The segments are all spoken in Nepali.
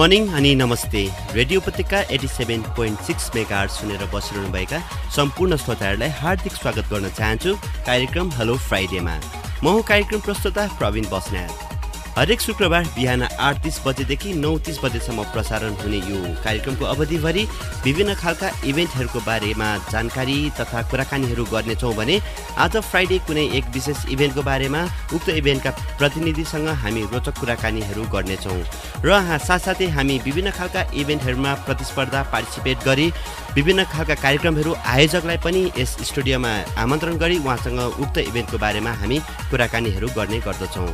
मर्निङ अनि नमस्ते। Radio Upatyaka eighty seven point six mega सुनेर बसिरहनुभएका सम्पूर्ण श्रोताहरूलाई हार्दिक स्वागत गर्न चाहन्छु। कार्यक्रम हेलो फ्राइडेमा। म हो कार्यक्रम प्रस्तुता प्रवीण बस्नेत। हरेक शुक्रबार बिहान आठ तिस बजेदेखि नौ तिस बजेसम्म प्रसारण हुने यो कार्यक्रमको अवधिभरि विभिन्न खालका इभेन्टहरूको बारेमा जानकारी तथा कुराकानीहरू गर्नेछौँ भने आज फ्राइडे कुनै एक विशेष इभेन्टको बारेमा उक्त इभेन्टका प्रतिनिधिसँग हामी रोचक कुराकानीहरू गर्नेछौँ। र साथसाथै हामी विभिन्न खालका इभेन्टहरूमा प्रतिस्पर्धा पार्टिसिपेट गरी विभिन्न खालका कार्यक्रमहरू आयोजकलाई पनि यस स्टुडियोमा आमन्त्रण गरी उहाँसँग उक्त इभेन्टको बारेमा हामी कुराकानीहरू गर्ने गर्दछौँ।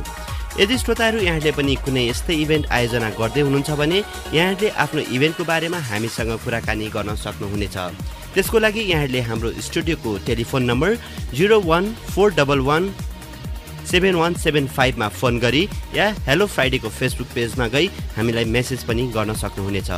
यदि श्रोताहरू यहाँले पनि कुनै यस्तै इभेन्ट आयोजना गर्दै हुनुहुन्छ भने यहाँले आफ्नो इभेन्टको बारेमा हामीसँग कुराकानी गर्न सक्नुहुनेछ। त्यसको लागि यहाँले हाम्रो स्टुडियोको telephone number zero one four double one seven one seven फाइभमा फोन गरी या हेलो फ्राइडेको फेसबुक पेजमा गई हामीलाई मेसेज पनि गर्न सक्नुहुनेछ।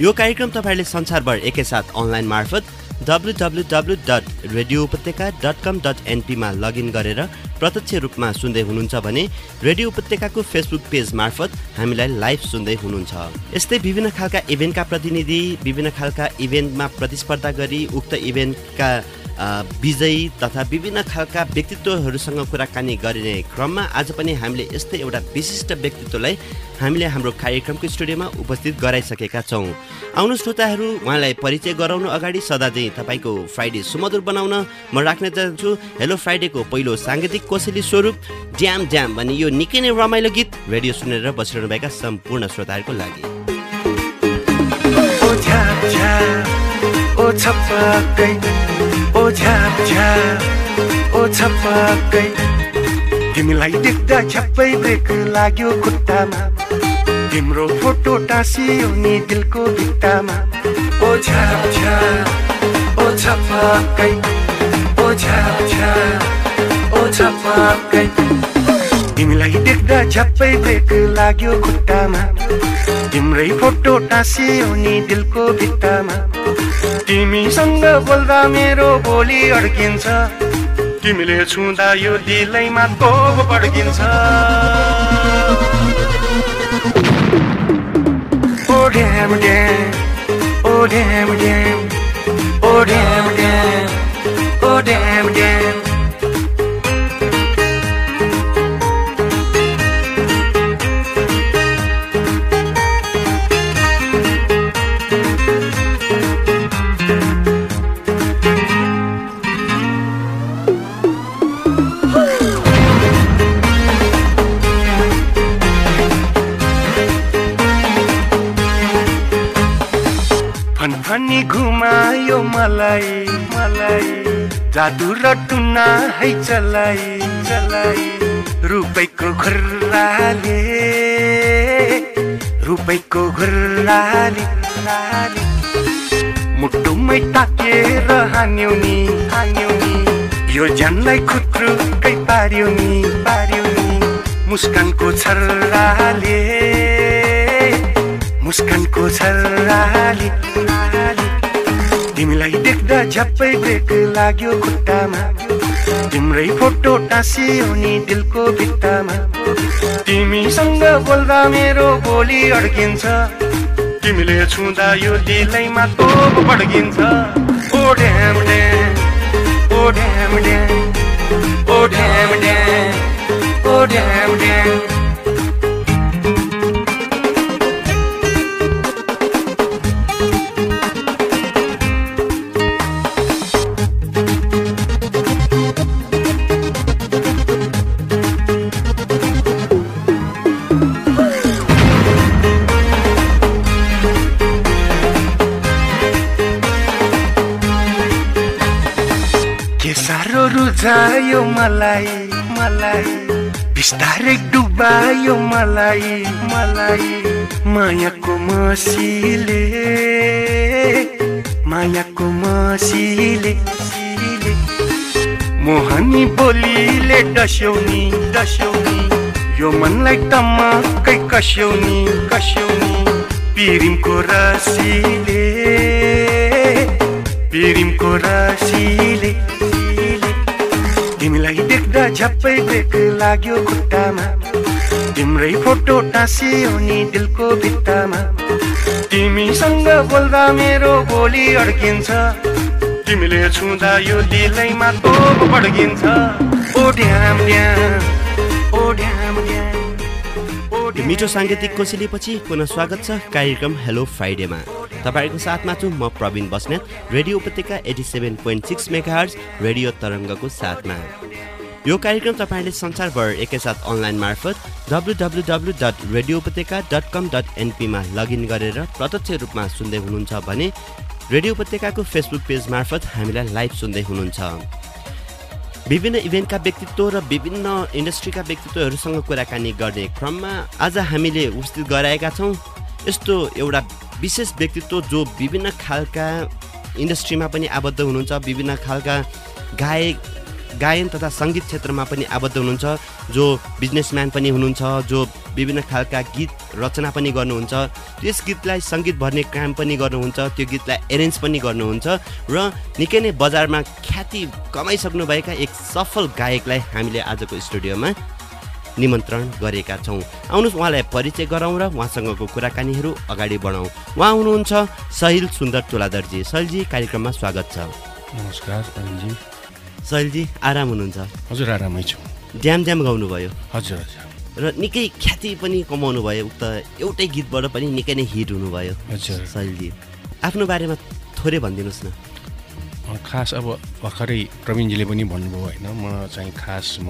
यो कार्यक्रम तपाईँहरूले संसारभर एकैसाथ अनलाइन मार्फत W W W dot radio Upatyaka dot com dot एनपीमा login गरेर प्रत्यक्ष रूपमा सुन्दै हुनुहुन्छ भने रेडियो उपत्यकाको फेसबुक पेज मार्फत हामीलाई लाइभ सुन्दै हुनुहुन्छ। यस्तै विभिन्न खालका इभेन्टका प्रतिनिधि विभिन्न खालका इभेन्टमा प्रतिस्पर्धा गरी उक्त इभेन्टका विजयी तथा विभिन्न खालका व्यक्तित्वहरूसँग कुराकानी गरिने क्रममा आज पनि हामीले यस्तै एउटा विशिष्ट व्यक्तित्वलाई हामीले हाम्रो कार्यक्रमको स्टुडियोमा उपस्थित गराइसकेका छौँ। आउनु श्रोताहरू उहाँलाई परिचय गराउनु अगाडि सदा चाहिँ तपाईँको फ्राइडे सुमधुर बनाउन म राख्न चाहन्छु। हेलो फ्राइडेको पहिलो साङ्गीतिक कोसेली स्वरूप ज्याम ज्याम भन्ने यो निकै नै रमाइलो गीत रेडियो सुनेर बसिरहनुभएका सम्पूर्ण श्रोताहरूको लागि। ओ झ्याप झ्याप ओ छप्पकै। तिमीलाई देख्दा छप्पै ब्रेक लाग्यो खुट्टामा। तिम्रो फोटो टाँसियो नि दिलको भित्तामा। ओ झ्याप झ्याप ओ छप्पकै। ओ झ्याप झ्याप ओ छप्पकै। तिमीलाई देख्दा झ्याप्पै ब्रेक लाग्यो खुट्टामा। तिम्रै फोटो टाँसियो नि दिलको भित्तामा। तिमीसँग बोल्दा मेरो बोली अड्किन्छ। तिमीले छुँदा यो दिलैमा तोप पड्किन्छ। ओ ड्याम ड्याम ओ ड्याम ड्याम ओ ड्याम ओ ड्याम मलाई मलाई। जादु र टुना है चलाई चलाई। रुपैको घुर्राले रुपैको घुर्राले मुटुमै ताकेर हान्यौ नि हान्यौ नि। यो ज्यानलाई खुत्रुकै पार्यो नि पार्यो नि। मुस्कानको छर्राले मुस्कानको छर्राली। तिमीलाई देख्दा झ्याप्पै ब्रेक लाग्यो खुट्टामा। तिम्रै फोटो टाँसियो नि दिलको भित्तामा। तिमीसँग बोल्दा मेरो बोली अड्किन्छ। तिमीले छुँदा यो दिलैमा तोप पड्किन्छ ओ ड्याम ड्याम ओ ड्याम ड्याम ओ ड्याम ड्याम ओ ड्याम ड्याम रुझायो मलाई मलाई। बिस्तारै डुबायो मलाई मलाई। मायाको मसीले मायाको मसीले। मोहनी बोलीले डस्यौनी डस्यौनी। यो मनलाई टमक्कै कस्यौनी कस्यौनी। पिरिमको रसीले पिरिमको रसीले झप्पै ब्रेक लाग्यो खुट्टामा। तिम्रै फोटो टाँसियो नि दिलको भित्तामा। तिमीसँग बोल्दा मेरो बोली अड्किन्छ। तिमीले छुँदा यो दिलैमा तोप पड्किन्छ ड्याम ड्याम मिठो साङ्गीतिक कोसेलीपछि पुनः स्वागत छ कार्यक्रम हेलो फ्राइडेमा तपाईँहरूको साथमा छु म Prabin Basnet radio Upatyaka eighty seven point six mega radio तरङ्गको साथमा। यो कार्यक्रम तपाईँले संसारभर एकैसाथ अनलाइन मार्फत W W W dot radio Upatyaka dot com dot एनपीमा login गरेर प्रत्यक्ष रूपमा सुन्दै हुनुहुन्छ भने रेडियो उपत्यकाको फेसबुक पेज मार्फत हामीलाई लाइभ सुन्दै हुनुहुन्छ। विभिन्न इभेन्टका व्यक्तित्व र विभिन्न इन्डस्ट्रीका व्यक्तित्वहरूसँग कुराकानी गर्ने क्रममा आज हामीले उपस्थित गराएका छौँ। यस्तो एउटा विशेष व्यक्तित्व जो विभिन्न खालका इन्डस्ट्रीमा पनि आबद्ध हुनुहुन्छ विभिन्न खालका गायक गायन तथा सङ्गीत क्षेत्रमा पनि आबद्ध हुनुहुन्छ जो बिजनेसम्यान पनि हुनुहुन्छ जो विभिन्न खालका गीत रचना पनि गर्नुहुन्छ। त्यस गीतलाई सङ्गीत भर्ने काम पनि गर्नुहुन्छ त्यो गीतलाई एरेन्ज पनि गर्नुहुन्छ र निकै नै बजारमा ख्याति कमाइसक्नुभएका एक सफल गायकलाई हामीले आजको स्टुडियोमा निमन्त्रण गरेका छौँ। आउनुहोस् उहाँलाई परिचय गराउँ र उहाँसँगको कुराकानीहरू अगाडि बढाउँ। उहाँ हुनुहुन्छ सहिल सुन्दर तुलादरजी सहिलजी कार्यक्रममा स्वागत छ। नमस्कार सहिलजी आराम हुनुहुन्छ। हजुर आरामै छु। ड्याम ड्याम गाउनुभयो। हजुर हजुर। र निकै ख्याति पनि कमाउनु भयो उक्त एउटै गीतबाट पनि निकै नै हिट हुनुभयो। हजुर। सहिलजी आफ्नो बारेमा थोरै भनिदिनुहोस् न। खास अब भर्खरै प्रवीणजीले पनि भन्नुभयो होइन म चाहिँ खास म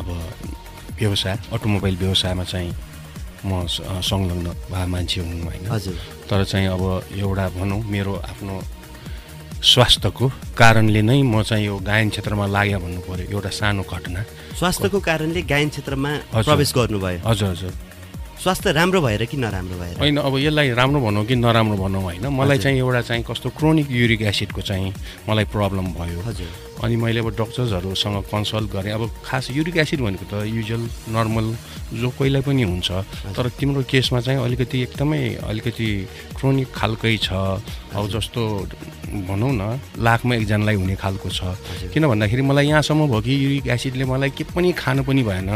अब व्यवसाय अटोमोबाइल व्यवसायमा चाहिँ म संलग्न भए मान्छे हुँ होइन। हजुर। तर चाहिँ अब एउटा भनौँ मेरो आफ्नो स्वास्थ्यको कारणले नै म चाहिँ यो गायन क्षेत्रमा लागेँ भन्नु पऱ्यो एउटा सानो घटना। स्वास्थ्यको कारणले गायन क्षेत्रमा। प्रवेश गर्नुभयो। हजुर हजुर। स्वास्थ्य राम्रो भएर कि नराम्रो भएर? होइन अब यसलाई राम्रो भनौँ कि नराम्रो भनौँ होइन। मलाई। चाहिँ एउटा चाहिँ कस्तो क्रोनिक युरिक एसिडको चाहिँ मलाई प्रब्लम भयो। हजुर। अनि मैले अब डक्टर्सहरूसँग कन्सल्ट गरेँ। अब खास युरिक एसिड भनेको त युजल नर्मल जो कोहीलाई पनि हुन्छ। तर तिम्रो केसमा चाहिँ अलिकति एकदमै अलिकति क्रोनिक खालकै छ। अब जस्तो भनौँ न लाखमा एकजनालाई हुने खालको छ। किन भन्दाखेरि मलाई यहाँसम्म भयो कि युरिक एसिडले मलाई के पनि खानु पनि भएन।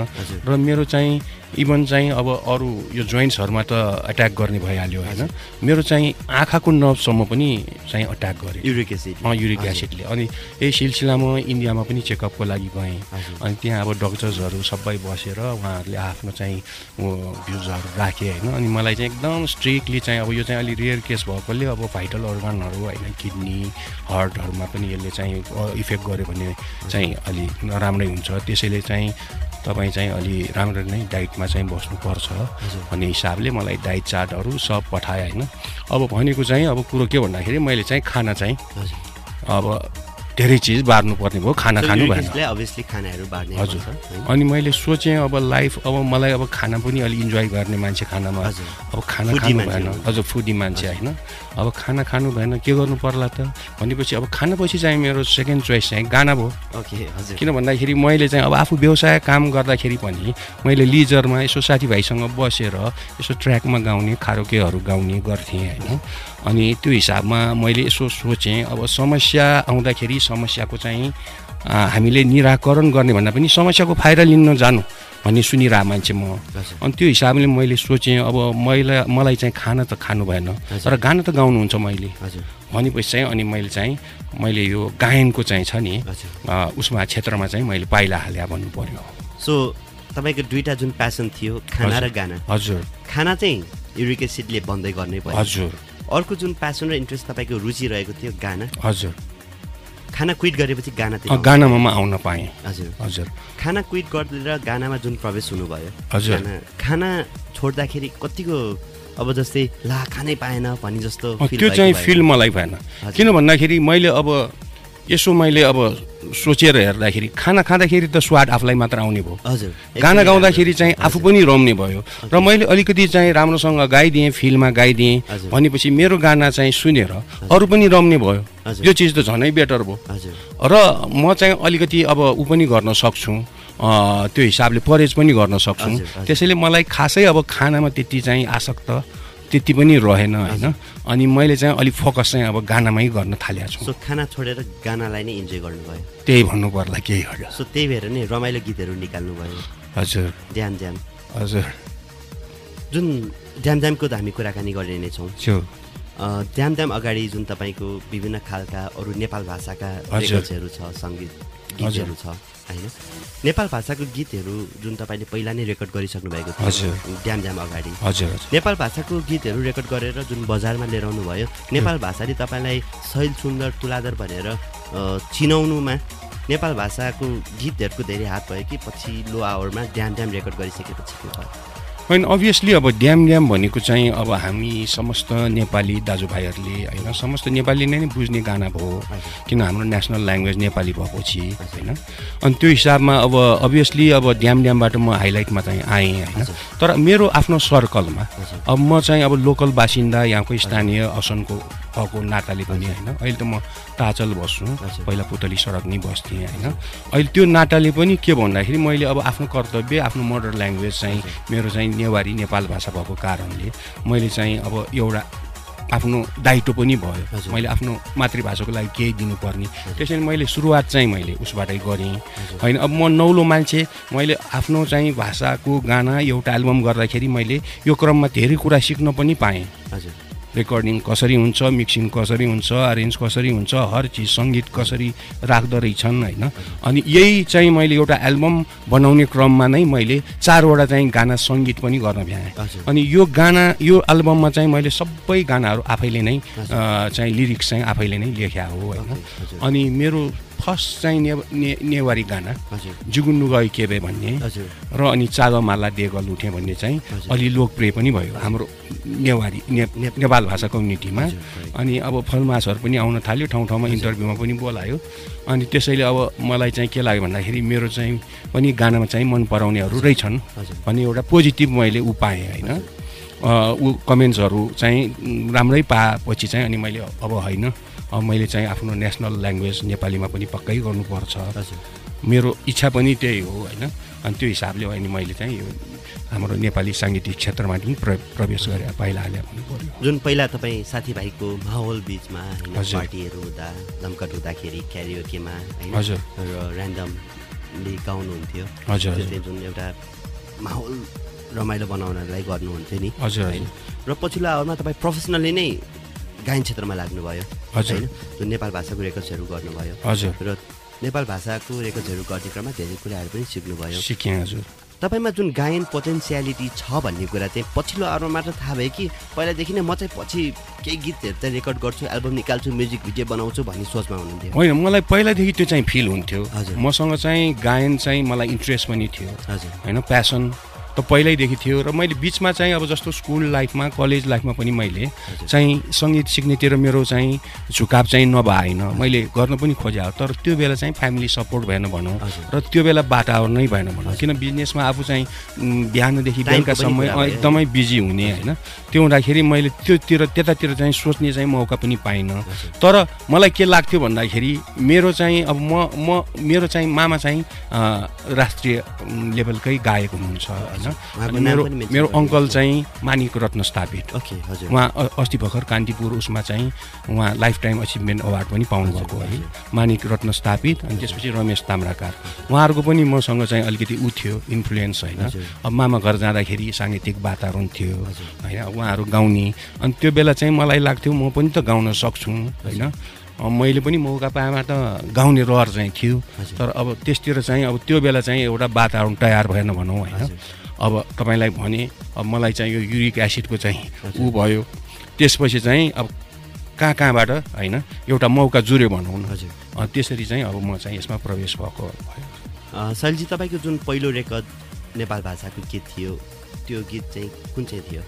र मेरो चाहिँ इभन चाहिँ अब अरू यो जोइन्ट्सहरूमा त एट्याक गर्ने भइहाल्यो होइन? मेरो चाहिँ आँखाको नर्भसम्म पनि चाहिँ अट्याक गऱ्यो युरिक एसिड अँ युरिक एसिडले। अनि यही सिलसिलामा इन्डियामा पनि चेकअपको लागि गएँ। अनि त्यहाँ अब डक्टर्सहरू सबै बसेर उहाँहरूले आफ्नो चाहिँ भ्युजहरू राखे होइन? अनि मलाई चाहिँ एकदम स्ट्रिक्टली चाहिँ अब यो चाहिँ अलि रेयर केस भएकोले अब भाइटल अर्गनहरू होइन किडनी हार्टहरूमा पनि यसले चाहिँ इफेक्ट गर्यो भने चाहिँ अलि नराम्रै हुन्छ। त्यसैले चाहिँ तपाईँ चाहिँ अलि राम्रो नै डाइटमा चाहिँ बस्नुपर्छ भन्ने हिसाबले मलाई डाइट चार्टहरू सब पठाएँ होइन। अब भनेको चाहिँ अब कुरो के भन्दाखेरि मैले चाहिँ खाना चाहिँ अब धेरै चिज बार्नु पर्ने भयो खाना खानु भएन। हजुर? अनि मैले सोचेँ अब लाइफ अब मलाई अब खाना पनि अलि इन्जोय गर्ने मान्छे खानामा। अब खाना खानु भएन। हजुर फुडी मान्छे होइन? अब खाना खानु भएन के गर्नु पर्ला त? भनेपछि अब खानापछि चाहिँ मेरो सेकेन्ड चोइस चाहिँ गाना भयो। किन भन्दाखेरि मैले चाहिँ अब आफू व्यवसाय काम गर्दाखेरि पनि मैले लिजरमा यसो साथीभाइसँग बसेर यसो ट्र्याकमा गाउने खारोकेहरू गाउने गर्थेँ होइन? अनि त्यो हिसाबमा मैले यसो सोचेँ अब समस्या आउँदाखेरि समस्याको चाहिँ हामीले निराकरण गर्ने भन्दा पनि समस्याको फाइदा लिन जानु भन्ने सुनिरहेको मान्छे म अनि त्यो हिसाबले मैले सोचेँ अब मैले मलाई चाहिँ खाना त खानु भएन तर गाना त गाउनुहुन्छ मैले। भनेपछि चाहिँ अनि मैले चाहिँ मैले यो गायनको चाहिँ छ नि उसमा क्षेत्रमा चाहिँ मैले पाइला हाले भन्नु पर्यो सो तपाईँको दुईवटा जुन प्यासन थियो खाना र। गाना। हजुर। खाना चाहिँ युरिक एसिडले बन्दै गर्नै पर्यो हजुर। अर्को जुन प्यासन र इन्ट्रेस्ट तपाईँको रुचि रहेको थियो गाना। हजुर। खाना क्विट गरेपछि अ, गानामा म आउन पाएँ। हजुर। हजुर। खाना क्विट गरेर गानामा जुन प्रवेश हुनुभयो। हजुर। खाना छोड्दाखेरि कतिको अब जस्तै ला खानै पाएन भने जस्तो त्यो चाहिँ? फिल मलाई भएन। किन भन्दाखेरि मैले अब यसो मैले अब सोचेर हेर्दाखेरि खाना खाँदाखेरि त स्वाद आफूलाई मात्र आउने भयो हजुर गाना गाउँदाखेरि। चाहिँ आफू। पनि रम्ने भयो र मैले अलिकति चाहिँ राम्रोसँग गाइदिएँ फिल्डमा गाइदिएँ। भनेपछि मेरो गाना चाहिँ सुनेर अरू पनि रम्ने भयो। त्यो चिज त झनै बेटर भयो र म चाहिँ अलिकति अब ऊ पनि गर्न सक्छु त्यो हिसाबले परहेज पनि गर्न सक्छु। त्यसैले मलाई खासै अब खानामा त्यति चाहिँ आसक्त त्यति पनि रहेन होइन? अनि मैले चाहिँ अलिक फोकस चाहिँ अब गानामै गर्न थालेको छु। सो खाना छोडेर गानालाई नै इन्जोय गर्नुभयो? त्यही भन्नु पर्ला केही होइन। सो त्यही भएर नै रमाइलो गीतहरू निकाल्नु भयो हजुर। ध्यान ध्यान। हजुर। जुन ड्याम ड्यामको त हामी कुराकानी गर्ने नै छौँ। ड्याम ड्याम अगाडि जुन तपाईँको विभिन्न खालका अरू नेपाल भाषाका। रेकर्ड्सहरू छ सङ्गीत गीतहरू छ होइन नेपाल भाषाको गीतहरू जुन तपाईँले पहिला नै रेकर्ड गरिसक्नु भएको थियो हजुर। ड्याम ड्याम अगाडि। हजुर नेपाल भाषाको गीतहरू रेकर्ड गरेर जुन बजारमा लिएर आउनु भयो नेपाल भाषाले तपाईँलाई शैल सुन्दर तुलाधर भनेर चिनाउनुमा नेपाल भाषाको गीतहरूको धेरै हात भयो कि पछिल्लो आवरमा ड्याम ड्याम रेकर्ड गरिसकेपछि। होइन अभियसली अब ड्याम ड्याम भनेको चाहिँ अब हामी समस्त नेपाली दाजुभाइहरूले होइन समस्त नेपाली नै बुझ्ने गाना भयो किन हाम्रो नेसनल ल्याङ्ग्वेज नेपाली भएपछि होइन। अनि त्यो हिसाबमा अब अभियसली अब ड्याम ड्यामबाट म हाइलाइटमा चाहिँ आएँ होइन। तर मेरो आफ्नो सर्कलमा अब म चाहिँ अब लोकल बासिन्दा यहाँको स्थानीय असनको भएको नाताले पनि होइन। अहिले त म ताचल बस्छु। पहिला पुतली सडक नै बस्थेँ होइन। अहिले त्यो नाताले पनि के भन्दाखेरि मैले अब आफ्नो कर्तव्य आफ्नो मदर ल्याङ्ग्वेज चाहिँ मेरो चाहिँ नेवारी नेपाल भाषा भएको कारणले मैले चाहिँ अब एउटा आफ्नो दायित्व पनि भयो। मैले आफ्नो मातृभाषाको लागि केही दिनुपर्ने। त्यसरी मैले सुरुवात चाहिँ मैले उसबाटै गरेँ। होइन अब म नौलो मान्छे मैले आफ्नो चाहिँ भाषाको गाना एउटा एल्बम गर्दाखेरि मैले यो क्रममा धेरै कुरा सिक्न पनि पाएँ। हजुर। रेकर्डिङ कसरी हुन्छ मिक्सिङ कसरी हुन्छ अरेन्ज कसरी हुन्छ हर चिज सङ्गीत कसरी राख्दो रहेछन् होइन अनि यही चाहिँ मैले एउटा एल्बम बनाउने क्रममा नै मैले चारवटा चाहिँ गाना सङ्गीत पनि गर्न भ्याएँ। अनि यो गाना यो एल्बममा चाहिँ मैले सबै गानाहरू आफैले नै चाहिँ लिरिक्स चाहिँ आफैले नै लेख्या हो होइन। अनि मेरो फर्स्ट चाहिँ ने, नेवारी गाना। जुगुन्नु गई केबे भन्ने। र अनि चागमाला देगल उठे भन्ने चाहिँ। अलि लोकप्रिय पनि भयो हाम्रो नेवारी ने, नेपाल भाषा कम्युनिटीमा. अनि अब फलमासहरू पनि आउन थाल्यो ठाउँ ठाउँमा इन्टरभ्यूमा पनि बोलायो। अनि त्यसैले अब मलाई चाहिँ के लाग्यो भन्दाखेरि मेरो चाहिँ पनि गानामा चाहिँ मन पराउनेहरू रहेछन्। भन्ने एउटा पोजिटिभ मैले ऊ पाएँ होइन ऊ कमेन्ट्सहरू चाहिँ राम्रै पाएपछि चाहिँ अनि मैले अब होइन। मैले चाहिँ आफ्नो नेसनल ल्याङ्ग्वेज नेपालीमा पनि पक्कै गर्नुपर्छ। मेरो इच्छा पनि त्यही हो होइन? अनि त्यो हिसाबले अनि मैले चाहिँ यो हाम्रो नेपाली साङ्गीतिक क्षेत्रमा पनि प्र प्रवेश गरेर पाइला हाले पनि पऱ्यो जुन पहिला तपाईँ साथीभाइको माहौल बिचमा। पार्टीहरू हुँदा जमकट हुँदाखेरि क्यारियोकेमा हजुर। र ऱ्यान्डमली गाउनुहुन्थ्यो। हजुर, जुन एउटा माहौल रमाइलो बनाउनलाई गर्नुहुन्थ्यो नि हजुर, होइन? र पछिल्लो आवरमा तपाईँ प्रोफेसनली नै गायन क्षेत्रमा लाग्नुभयो हजुर। होइन? जुन नेपाल भाषाको रेकर्ड्सहरू गर्नुभयो। हजुर। र नेपाल भाषाको रेकर्ड्सहरू गर्ने क्रममा धेरै कुराहरू पनि सिक्नुभयो। सिकेँ हजुर। तपाईँमा जुन गायन पोटेन्सियालिटी छ भन्ने कुरा चाहिँ पछिल्लो आवरमा मात्र थाहा भयो कि पहिलादेखि नै म चाहिँ पछि केही गीतहरू चाहिँ रेकर्ड गर्छु एल्बम निकाल्छु म्युजिक भिडियो बनाउँछु भन्ने सोचमा हुनुहुन्थ्यो। होइन मलाई पहिलादेखि त्यो चाहिँ फिल हुन्थ्यो। हजुर। मसँग चाहिँ गायन चाहिँ मलाई इन्ट्रेस्ट पनि थियो। हजुर। होइन प्यासन त पहिल्यैदेखि थियो र मैले बिचमा चाहिँ अब जस्तो स्कुल लाइफमा कलेज लाइफमा पनि मैले चाहिँ सङ्गीत सिक्नेतिर मेरो चाहिँ झुकाव चाहिँ नभएन। मैले गर्न पनि खोजेँ। तर त्यो बेला चाहिँ फ्यामिली सपोर्ट भएन भनौँ। र त्यो बेला वातावरण नै भएन भनौँ। किन बिजनेसमा आफू चाहिँ बिहानदेखि बेलुकासम्म भयो। एकदमै बिजी हुने होइन। त्यो हुँदाखेरि मैले त्योतिर त्यतातिर चाहिँ सोच्ने चाहिँ मौका पनि पाइनँ। तर मलाई के लाग्थ्यो भन्दाखेरि मेरो चाहिँ अब म म मेरो चाहिँ मामा चाहिँ राष्ट्रिय लेभलकै गायक हुनुहुन्छ। होइन? मेरो मेरो अङ्कल चाहिँ मानिक रत्न स्थापित। ओके हजुर। उहाँ अस्ति भर्खर कान्तिपुर उसमा चाहिँ उहाँ लाइफ टाइम अचिभमेन्ट अवार्ड पनि पाउनुभएको है। मानिक रत्न स्थापित अनि त्यसपछि रमेश ताम्राकार। उहाँहरूको पनि मसँग चाहिँ अलिकति ऊ थियो इन्फ्लुएन्स होइन। अब मामा घर जाँदाखेरि साङ्गीतिक वातावरण थियो होइन? उहाँहरू गाउने। अनि त्यो बेला चाहिँ मलाई लाग्थ्यो म पनि त गाउन सक्छु होइन? मैले पनि मौका पाएमा त गाउने रहर चाहिँ थियो। तर अब त्यसतिर चाहिँ अब त्यो बेला चाहिँ एउटा वातावरण तयार भएन भनौँ होइन। अब तपाईँलाई भने अब मलाई चाहिँ यो युरिक एसिडको चाहिँ ऊ भयो। त्यसपछि चाहिँ अब कहाँ कहाँबाट होइन एउटा मौका जुर्यो भनौँ न। हजुर। त्यसरी चाहिँ अब म चाहिँ यसमा प्रवेश भएको भयो। शैलजी तपाईँको जुन पहिलो रेकर्ड नेपाल भाषाको गीत थियो त्यो गीत चाहिँ कुन चाहिँ थियो?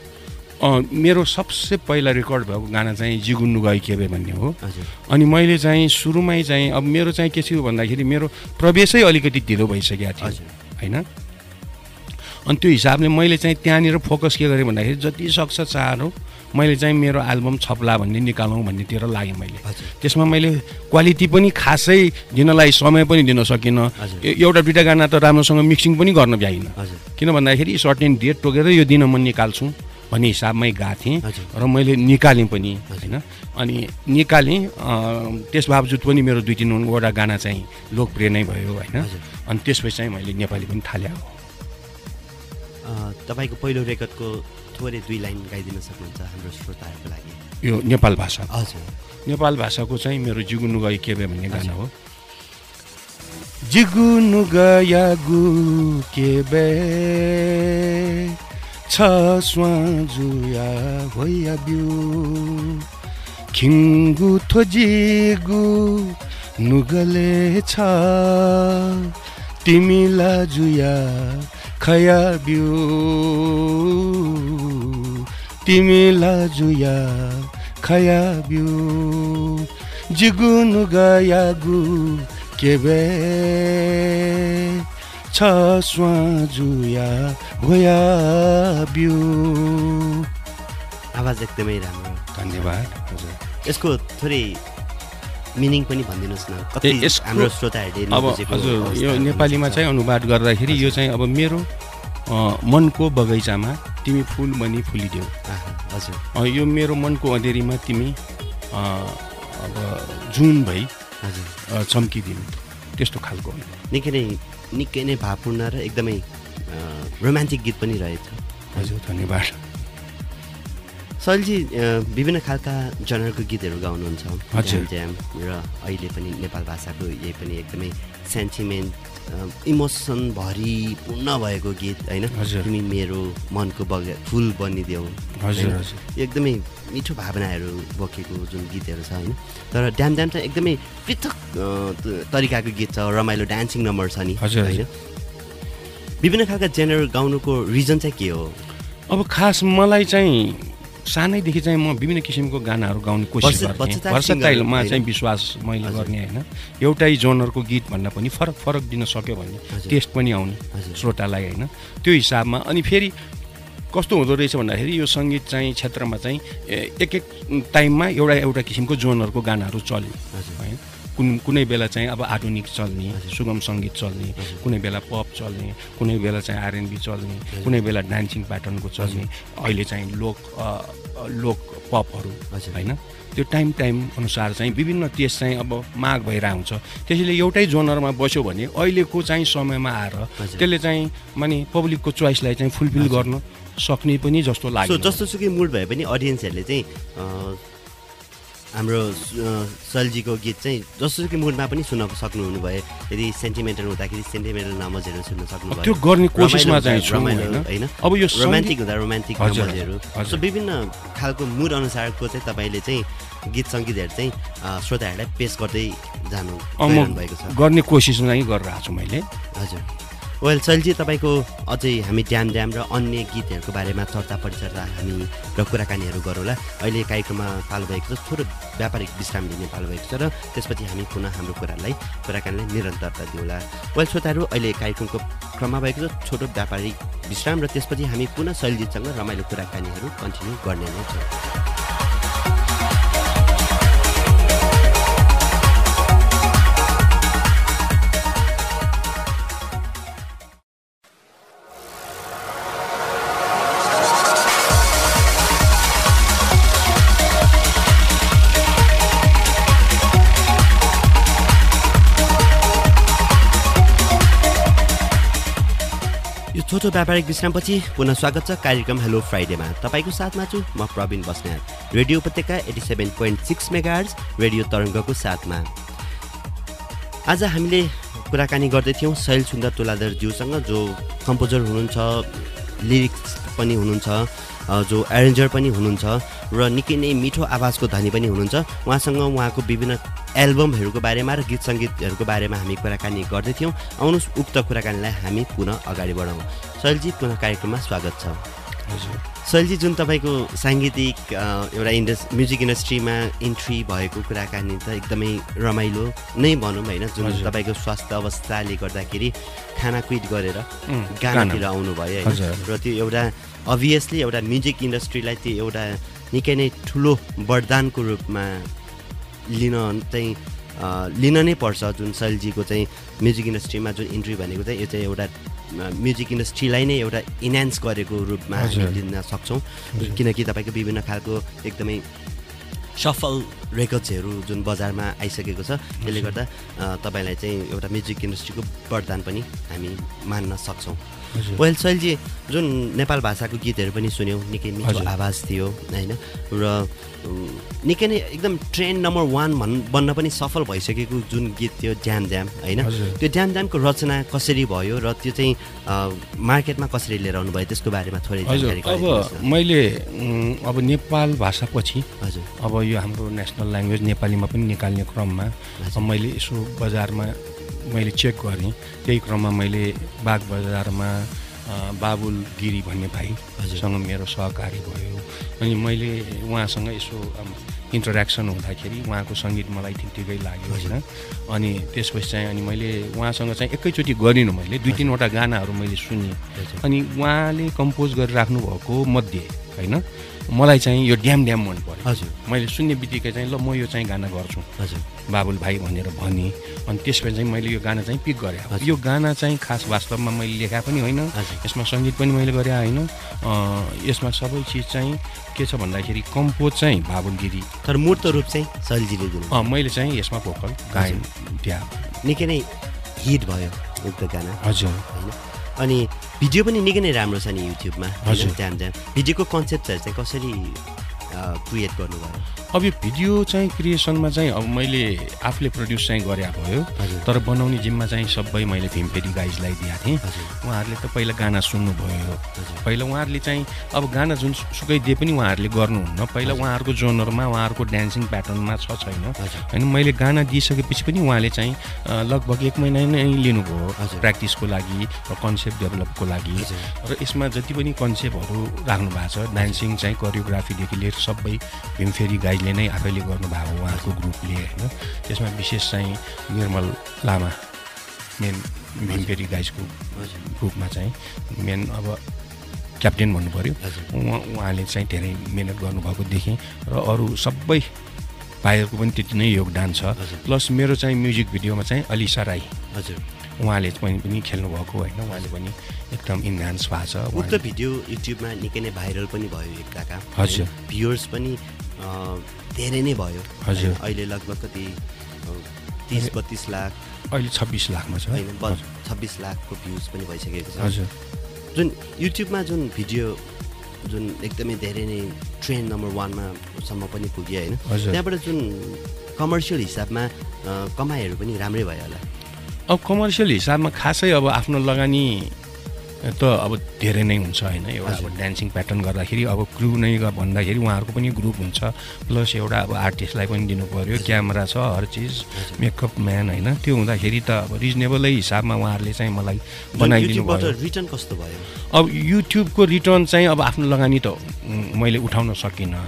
मेरो सबसे पहिला रेकर्ड भएको गाना चाहिँ जिगुन्नु गई केबे भन्ने हो। हजुर। अनि मैले चाहिँ सुरुमै चाहिँ अब मेरो चाहिँ के थियो भन्दाखेरि मेरो प्रवेशै अलिकति ढिलो भइसकेको थियो। होइन। अनि त्यो हिसाबले मैले चाहिँ त्यहाँनिर फोकस के गरेँ भन्दाखेरि जति सक्छ चाँडो मैले चाहिँ मेरो एल्बम छप्ला भन्ने निकालौँ भन्नेतिर लागेँ मैले। त्यसमा मैले क्वालिटी पनि खासै दिनलाई समय पनि दिन सकिनँ। एउटा दुइटा गाना त राम्रोसँग मिक्सिङ पनि गर्न भ्याइनँ। किन भन्दाखेरि सर्टेन डेट टोकेर यो दिन म निकाल्छु भन्ने हिसाबमै गएको थिएँ। र मैले निकालेँ पनि होइन? अनि निकालेँ त्यस बावजुद पनि मेरो दुई तिनवटा गाना चाहिँ लोकप्रिय नै भयो होइन। अनि त्यसपछि चाहिँ मैले नेपाली पनि थाले। तपाईँको पहिलो रेकर्डको थोरै दुई लाइन गाइदिन सक्नुहुन्छ हाम्रो श्रोताहरूको लागि। यो नेपाल भाषा। हजुर। नेपाल भाषाको चाहिँ मेरो जिगुनु गई केबे भन्ने गाना हो। जिगुनु गया गु केबे छ स्वाजुया होया बिउ खिङ्गु थोजिगु नुगले छ तिमीला जुया खया बिउ तिमीला जुया खया बिउ जिगुनु गया गु केबे छ स्वाजुया होया बिउ आवाज एकदमै राम्रो। धन्यवाद। हजुर यसको थोरै मिनिङ पनि भनिदिनुहोस् न। कति हाम्रो श्रोताहरूले अब हजुर यो नेपालीमा। चाहिँ अनुवाद गर्दाखेरि यो चाहिँ अब मेरो मनको बगैँचामा तिमी फुल बनी फुलिदेऊ। हजुर। यो मेरो मनको अँधेरीमा तिमी अब जुन भई हजुर। चम्किदिनु। त्यस्तो खालको। निकै नै निकै नै भावपूर्ण र एकदमै रोमान्टिक गीत पनि रहेछ। हजुर धन्यवाद। शैलजी विभिन्न खालका जनरको गीतहरू गाउनुहुन्छ। ज्याम र अहिले पनि नेपाल भाषाको यही पनि एकदमै सेन्टिमेन्ट इमोसन भरिपूर्ण भएको गीत होइन। तिमी मेरो मनको बग फुल बनिदेऊ। हजुर एकदमै मिठो भावनाहरू बोकेको जुन गीतहरू छ होइन? तर ड्याम ड्याम चाहिँ एकदमै पृथक तरिकाको गीत छ रमाइलो डान्सिङ नम्बर छ नि होइन? विभिन्न खालका जेनर गाउनुको रिजन चाहिँ के हो? अब खास मलाई चाहिँ सानैदेखि चाहिँ म विभिन्न किसिमको गानाहरू गाउने कोसिस गर्थेँ वर्षताइलमा चाहिँ? विश्वास मैले। गर्ने होइन एउटै जोनरको गीत भन्दा पनि फरक फरक दिन सक्यो भने। टेस्ट पनि आउने। श्रोतालाई होइन त्यो हिसाबमा अनि फेरि कस्तो हुँदो रहेछ भन्दाखेरि यो सङ्गीत चाहिँ क्षेत्रमा चाहिँ एक एक टाइममा एउटा एउटा किसिमको जोनरको गानाहरू चल्यो। होइन कुन कुनै बेला चाहिँ अब आधुनिक चल्ने। सुगम सङ्गीत चल्ने। कुनै बेला पप चल्ने कुनै बेला चाहिँ आरएनबी चल्ने कुनै बेला डान्सिङ प्याटर्नको चल्ने अहिले चाहिँ लोक लोक पपहरू। होइन त्यो टाइम टाइम अनुसार चाहिँ विभिन्न टेस्ट चाहिँ अब माग भइरहेको हुन्छ त्यसैले एउटै जोनरमा बस्यो भने अहिलेको चाहिँ समयमा आएर। त्यसले चाहिँ माने पब्लिकको चोइसलाई चाहिँ फुलफिल गर्न सक्ने पनि जस्तो सो लाग्यो जस्तो सुकै मुड भए पनि अडियन्सहरूले चाहिँ हाम्रो सलजीको गीत चाहिँ जसोसुकै मुडमा पनि सुन्न सक्नुहुने भयो। यदि सेन्टिमेन्टल हुँदाखेरि सेन्टिमेन्टल नमजहरू सुन्न सक्नुभयो। त्यो गर्ने कोसिसमा चाहिँ होइन? अब यो रोमान्टिक हुँदा रोमान्टिक नमजहरू। सो विभिन्न खालको मुड अनुसारको चाहिँ तपाईँले चाहिँ गीत सङ्गीतहरू चाहिँ श्रोताहरूलाई पेस गर्दै जानु भएको छ। गर्ने कोसिस नै गरिरहेको छु मैले। हजुर। वेल सलजी तपाईँको अझै हामी ड्याम ड्याम र अन्य गीतहरूको बारेमा चर्चा परिचर्चा हामी र कुराकानीहरू गरौँला। अहिले कार्यक्रममा पालो भएको छ थोरै व्यापारिक विश्राम लिने पालो भएको छ र त्यसपछि हामी पुनः हाम्रो कुरालाई कुराकानीलाई निरन्तरता दिउँला। वेल श्रोताहरू अहिले कार्यक्रमको क्रममा भएको छ छोटो व्यापारिक विश्राम र त्यसपछि हामी पुनः शैलजीतसँग रमाइलो कुराकानीहरू कन्टिन्यू गर्ने नै छौँ। छोटो व्यापारिक विश्रामपछि पुनः स्वागत छ कार्यक्रम हेलो फ्राइडेमा तपाईँको साथमा छु म Prabin Basnet. Radio Upatyaka eighty seven point six mega radio तरङ्गको साथमा। आज हामीले कुराकानी गर्दैथ्यौँ शैल सुन्दर तुलाधर ज्यूसँग जो कम्पोजर हुनुहुन्छ लिरिक्स पनि हुनुहुन्छ। जो एरेन्जर पनि हुनुहुन्छ र निकै नै मिठो आवाजको धनी पनि हुनुहुन्छ। उहाँसँग उहाँको विभिन्न एल्बमहरूको बारेमा र गीत सङ्गीतहरूको बारेमा हामी कुराकानी गर्दैथ्यौँ आउनुहोस् उक्त कुराकानीलाई हामी पुनः अगाडि बढाउँ। शैलजी पुनः कार्यक्रममा स्वागत छ। हजुर। शैलजी जुन तपाईँको साङ्गीतिक एउटा इन्डस म्युजिक इन्डस्ट्रीमा इन्ट्री भएको कुराकानी त एकदमै रमाइलो नै भनौँ होइन। जुन। तपाईँको स्वास्थ्य अवस्थाले गर्दाखेरि खाना क्विट गरेर गानातिर गाना। आउनुभयो। होइन। र त्यो एउटा अभियसली एउटा म्युजिक इन्डस्ट्रीलाई त्यो एउटा निकै नै ठुलो वरदानको रूपमा लिन चाहिँ लिन नै पर्छ जुन शैलजीको चाहिँ म्युजिक इन्डस्ट्रीमा जुन इन्ट्री भनेको चाहिँ यो चाहिँ एउटा म्युजिक इन्डस्ट्रीलाई नै एउटा इन्हान्स गरेको रूपमा। लिन सक्छौँ किनकि तपाईँको विभिन्न खालको एकदमै सफल रेकर्ड्सहरू जुन बजारमा आइसकेको छ त्यसले गर्दा तपाईँलाई चाहिँ एउटा म्युजिक इन्डस्ट्रीको वरदान पनि हामी मान्न सक्छौँ। वेल शैलजी जुन नेपाल भाषाको गीतहरू पनि सुन्यौँ निकै मिठो। आवाज थियो होइन र निकै नै एकदम ट्रेन्ड नम्बर वान भन् बन्न पनि सफल भइसकेको जुन गीत थियो ड्याम ड्याम होइन। त्यो ड्याम ड्यामको रचना कसरी भयो र त्यो चाहिँ मार्केटमा कसरी लिएर आउनु भयो त्यसको बारेमा थोरै जानकारी अब। मैले अब नेपाल भाषापछि हजुर अब यो हाम्रो नेसनल ल्याङ्ग्वेज नेपालीमा पनि निकाल्ने क्रममा मैले यसो बजारमा मैले चेक गरेँ। त्यही क्रममा मैले बाग बजारमा बाबुल गिरी भन्ने भाइसँग मेरो सहकारी भयो। अनि मैले उहाँसँग यसो इन्टरेक्सन हुँदाखेरि उहाँको सङ्गीत मलाई ठिक ठिकै लाग्यो होइन। अनि त्यसपछि चाहिँ अनि मैले उहाँसँग चाहिँ एकैचोटि गरिनँ मैले। दुई तिनवटा गानाहरू मैले सुनेँ। अनि उहाँले कम्पोज गरिराख्नु भएको मध्ये होइन? मलाई चाहिँ यो ड्याम ड्याम मन पर्यो। हजुर। मैले सुन्ने बित्तिकै चाहिँ ल म यो चाहिँ गाना गर्छु। हजुर। बाबुल भाइ भनेर भने अनि त्यसपछि चाहिँ मैले यो गाना चाहिँ पिक गरेँ। यो गाना चाहिँ खास वास्तवमा मैले लेखा पनि होइन। यसमा सङ्गीत पनि मैले गरेँ होइन। यसमा सबै चिज चाहिँ के छ भन्दाखेरि कम्पोज चाहिँ बाबुल गिरी। तर मूर्त रूप चाहिँ अँ, मैले चाहिँ यसमा भोकल गायन त्यहाँ निकै नै हिट भयो उक्त गाना। हजुर। होइन। अनि भिडियो पनि निकै नै राम्रो छ नि युट्युबमा। हजुर। ड्याम भिडियोको कन्सेप्टहरू चाहिँ कसरी क्रिएट गर्नुभयो? अब यो भिडियो चाहिँ क्रिएसनमा चाहिँ अब मैले आफूले प्रड्युस चाहिँ गरे भयो। तर बनाउने जिम्मा चाहिँ सबै मैले भीमफेरी गाइजलाई दिएको थिएँ। उहाँहरूले त पहिला गाना सुन्नुभयो। पहिला उहाँहरूले चाहिँ अब गाना जुन सुकै दिए पनि उहाँहरूले गर्नुहुन्न पहिला उहाँहरूको जोनरमा उहाँहरूको डान्सिङ प्याटर्नमा छ छैन। होइन मैले गाना दिइसकेपछि पनि उहाँले चाहिँ लगभग एक महिना नै लिनुभयो। प्र्याक्टिसको लागि र कन्सेप्ट डेभलपको लागि। र यसमा जति पनि कन्सेप्टहरू राख्नु भएको छ डान्सिङ चाहिँ कोरियोग्राफीदेखि लिएर सबै भीमफेरी गाइडले नै आफैले गर्नुभएको उहाँको ग्रुपले होइन? त्यसमा विशेष चाहिँ निर्मल लामा मेन भीमफेरी गाइजको ग्रुपमा चाहिँ मेन अब क्याप्टेन भन्नु पऱ्यो। उहाँ उहाँले चाहिँ धेरै मिहिनेत गर्नुभएको देखेँ र अरू सबै भाइहरूको पनि त्यति नै योगदान छ। प्लस मेरो चाहिँ म्युजिक भिडियोमा चाहिँ अलिसा राई। हजुर। उहाँले पनि पनि खेल्नुभएको होइन? उहाँले पनि एकदम इन्हान्स भएको छ। उक्त भिडियो युट्युबमा निकै नै भाइरल पनि भयो एक काका हजुर। भ्युवर्स पनि धेरै नै भयो। हजुर। अहिले लगभग कति तिस बत्तिस लाख। अहिले छब्बिस लाखमा छ होइन छब्बिस लाखको भ्युज पनि भइसकेको छ। हजुर। जुन युट्युबमा जुन भिडियो जुन एकदमै धेरै नै ट्रेन्ड नम्बर वानमा सम्म पनि पुग्यो होइन। त्यहाँबाट जुन कमर्सियल हिसाबमा कमाइहरू पनि राम्रै भयो होला। अब कमर्सियल हिसाबमा खासै अब आफ्नो लगानी त अब धेरै नै हुन्छ होइन एउटा अब डान्सिङ प्याटर्न गर्दाखेरि अब क्रु नै भन्दाखेरि उहाँहरूको पनि ग्रुप हुन्छ। प्लस एउटा अब आर्टिस्टलाई पनि दिनु पऱ्यो क्यामेरा छ हर चिज। मेकअप म्यान होइन। त्यो हुँदाखेरि त अब रिजनेबलै हिसाबमा उहाँहरूले चाहिँ मलाई बनाइदिनु भयो रिटर्न कस्तो भयो? अब युट्युबको रिटर्न चाहिँ अब आफ्नो लगानी त मैले उठाउन सकिनँ।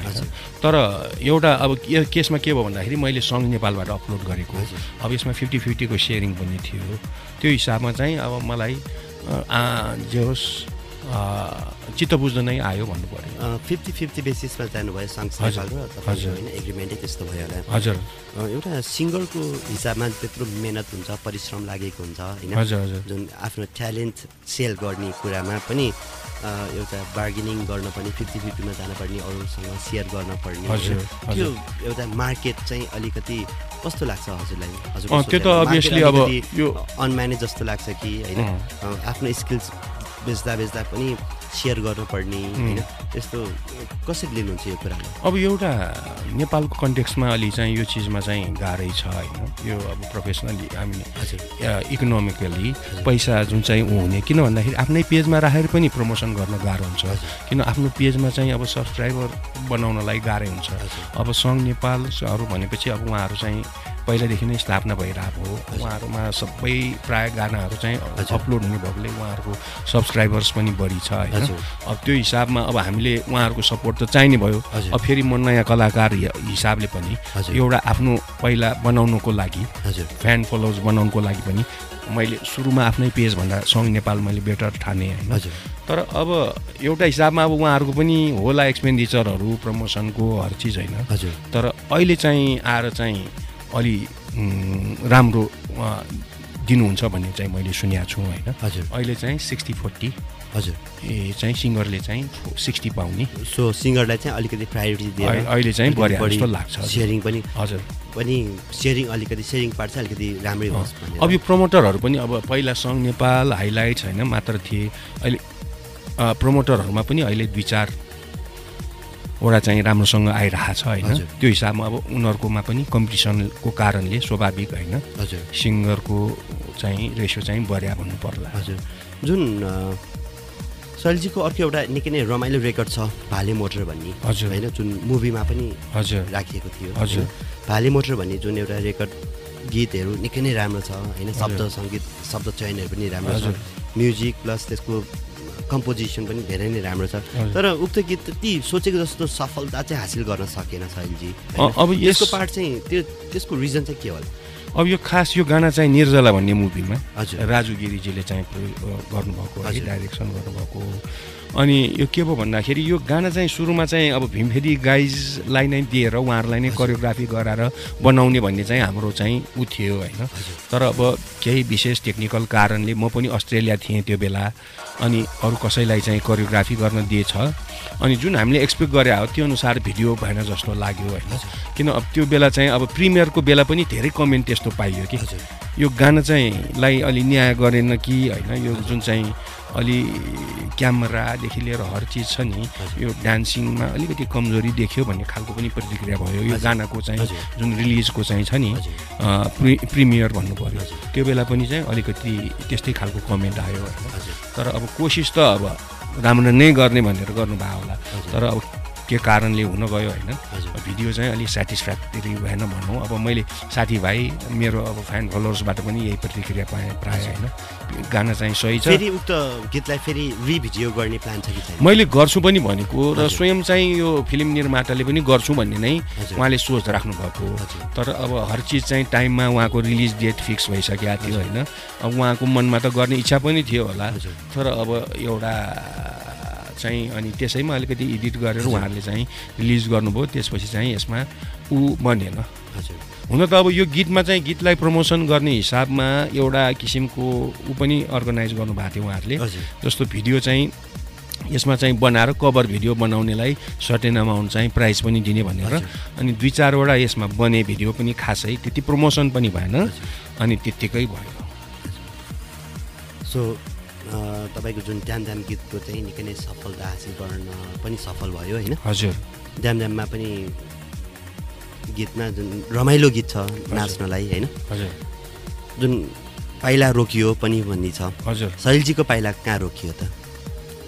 तर एउटा अब केसमा के भयो भन्दाखेरि मैले सङ्ग नेपालबाट अपलोड गरेको। अब यसमा फिफ्टी फिफ्टीको सेयरिङ पनि थियो। त्यो हिसाबमा चाहिँ अब मलाई अ, आ, जे होस् अ, चित्त बुझ्न नै आयो भन्नु पऱ्यो फिफ्टी फिफ्टी बेसिसमा जानुभयो हजुर। होइन एग्रिमेन्टै त्यस्तो भयो होला। हजुर। एउटा सिङ्गरको हिसाबमा त्यत्रो मेहनत हुन्छ परिश्रम लागेको हुन्छ होइन? जुन आफ्नो ट्यालेन्ट सेल गर्ने कुरामा पनि एउटा बार्गेनिङ गर्न पनि फिफ्टी फिफ्टीमा जानुपर्ने अरूसँग सेयर गर्न पर्ने? त्यो एउटा मार्केट चाहिँ अलिकति कस्तो लाग्छ हजुरलाई? हजुर त्यो त अब यो- अनम्यानेज जस्तो लाग्छ कि होइन? आफ्नो स्किल्स बेच्दा बेच्दा पनि सेयर गर्नुपर्ने होइन? त्यस्तो कसरी लिनुहुन्छ यो कुरालाई? अब एउटा नेपालको कन्टेक्समा अलि चाहिँ यो चिजमा चाहिँ गाह्रै छ होइन? यो अब प्रोफेसनली हामी इकोनोमिकली पैसा जुन चाहिँ ऊ हुने किन भन्दाखेरि आफ्नै पेजमा राखेर पनि प्रमोसन गर्न गाह्रो हुन्छ। किन आफ्नो पेजमा चाहिँ अब सब्सक्राइबर बनाउनलाई गाह्रै हुन्छ। अब सङ्घ नेपालहरू भनेपछि अब उहाँहरू चाहिँ पहिलादेखि नै स्थापना भइरहेको हो। उहाँहरूमा सबै प्राय गानाहरू चाहिँ अपलोड हुने भएकोले उहाँहरूको सब्सक्राइबर्स पनि बढी छ होइन। अब त्यो हिसाबमा अब हामीले उहाँहरूको सपोर्ट त चाहिने भयो। अब फेरि म नयाँ कलाकार हिसाबले पनि। एउटा आफ्नो पहिला बनाउनुको लागि फ्यान फलोवर्स बनाउनुको लागि पनि मैले सुरुमा आफ्नै पेजभन्दा सङ्घ नेपाल मैले बेटर ठाने होइन? तर अब एउटा हिसाबमा अब उहाँहरूको पनि होला एक्सपेन्डिचरहरू प्रमोसनको हर चिज होइन? हजुर। तर अहिले चाहिँ आएर चाहिँ अलि राम्रो दिनुहुन्छ भन्ने चाहिँ मैले सुनेको छु होइन। हजुर। अहिले चाहिँ सिक्सटी फोर्टी। हजुर। ए चाहिँ सिङ्गरले चाहिँ सिक्सटी पाउने। सो सिङ्गरलाई चाहिँ अलिकति प्रायोरिटी दिएर अहिले- चाहिँ जस्तो लाग्छ। सेयरिङ पनि हजुर। पनि सेयरिङ अलिकति सेयरिङ पार्ट चाहिँ अलिकति राम्रै होस् अब यो प्रमोटरहरू पनि अब पहिला सङ्घ नेपाल हाइलाइट्स होइन मात्र थिए। अहिले प्रमोटरहरूमा पनि अहिले दुई चारवटा चाहिँ राम्रोसँग आइरहेको छ होइन। त्यो हिसाबमा अब उनीहरूकोमा पनि कम्पिटिसनको कारणले स्वाभाविक होइन? हजुर। सिङ्गरको चाहिँ रेसियो चाहिँ बढ्या भन्नु पर्ला हजुर। जुन शैलजीको अर्को एउटा निकै नै रमाइलो रेकर्ड छ भाले मोटर भन्ने हजुर। होइन? जुन मुभीमा पनि हजुर। राखिएको थियो हजुर। भाले मोटर भन्ने जुन एउटा रेकर्ड गीतहरू निकै नै राम्रो छ होइन? शब्द सङ्गीत शब्द चयनहरू पनि राम्रो छ। म्युजिक प्लस त्यसको कम्पोजिसन पनि धेरै नै राम्रो छ। तर उक्त गीत त्यति सोचेको जस्तो सफलता चाहिँ हासिल गर्न सकेन शैलजी अ, अब यस यसको पार्ट चाहिँ त्यो त्यसको रिजन चाहिँ के होला अब यो खास यो गाना चाहिँ निर्जला भन्ने मुभीमा हजुर। राजु गिरिजीले चाहिँ गर्नुभएको है। डाइरेक्सन गर्नुभएको अनि यो के भयो भन्दाखेरि यो गाना चाहिँ सुरुमा चाहिँ अब भीमफेरी गाइजलाई नै दिएर उहाँहरूलाई नै कोरियोग्राफी गराएर बनाउने भन्ने चाहिँ हाम्रो चाहिँ ऊ थियो होइन। तर अब केही विशेष टेक्निकल कारणले म पनि अस्ट्रेलिया थिएँ त्यो बेला अनि अरू कसैलाई चाहिँ कोरियोग्राफी गर्न दिएछ। अनि जुन हामीले एक्सपेक्ट गरे हो त्यो अनुसार भिडियो भएन जस्तो लाग्यो होइन। किन अब त्यो बेला चाहिँ अब प्रिमियरको बेला पनि धेरै कमेन्ट त्यस्तो पाइयो कि। यो गाना चाहिँ लाई अलि न्याय गरेन कि होइन? यो जुन चाहिँ अलि क्यामेरादेखि लिएर हर चिज छ नि यो डान्सिङमा अलिकति कमजोरी देखियो भन्ने खालको पनि प्रतिक्रिया भयो। यो। गानाको चाहिँ। जुन रिलिजको चाहिँ छ नि प्रि प्रिमियर भन्नु पऱ्यो त्यो बेला पनि चाहिँ अलिकति त्यस्तै खालको कमेन्ट आयो। तर अब कोसिस त अब राम्रो नै गर्ने भनेर गर्नुभयो होला। तर अब के कारणले हुन गयो होइन। भिडियो चाहिँ अलिक सेटिस्फ्याक्टरी भएन भनौँ अब मैले साथीभाइ मेरो अब फ्यान फलोवर्सबाट पनि यही प्रतिक्रिया पाएँ प्रायः होइन गाना चाहिँ सही छ फेरि उक्त गीतलाई फेरि रिभिडियो गर्ने प्लान छ मैले गर्छु पनि भनेको र। स्वयं चाहिँ यो फिल्म निर्माताले पनि गर्छु भन्ने नै। उहाँले सोच राख्नु भएको हजुर। तर अब हर चिज चाहिँ टाइममा उहाँको रिलिज डेट फिक्स भइसकेको थियो होइन अब उहाँको मनमा त गर्ने इच्छा पनि थियो होला। तर अब एउटा चाहिँ अनि त्यसैमा अलिकति एडिट गरेर उहाँहरूले चाहिँ रिलिज गर्नुभयो। त्यसपछि चाहिँ यसमा ऊ बनेन। हजुर। हुन त अब यो गीतमा चाहिँ गीतलाई प्रमोसन गर्ने हिसाबमा एउटा किसिमको ऊ पनि अर्गनाइज गर्नुभएको थियो उहाँहरूले। जस्तो भिडियो चाहिँ यसमा चाहिँ बनाएर कभर भिडियो बनाउनेलाई सर्टेन अमाउन्ट चाहिँ प्राइज पनि दिने भनेर। अनि दुई चारवटा यसमा बने भिडियो पनि खासै त्यति प्रमोसन पनि भएन। अनि त्यत्तिकै भयो। सो तपाईँको जुन ड्याम ड्याम गीतको चाहिँ निकै नै सफलता हासिल गर्न पनि सफल भयो होइन? हजुर। ड्याम ड्याममा पनि गीतमा जुन रमाइलो गीत छ नाच्नलाई होइन? हजुर। जुन पाइला रोकियो पनि भन्ने छ। हजुर। शैलजीको पाइला कहाँ रोकियो त?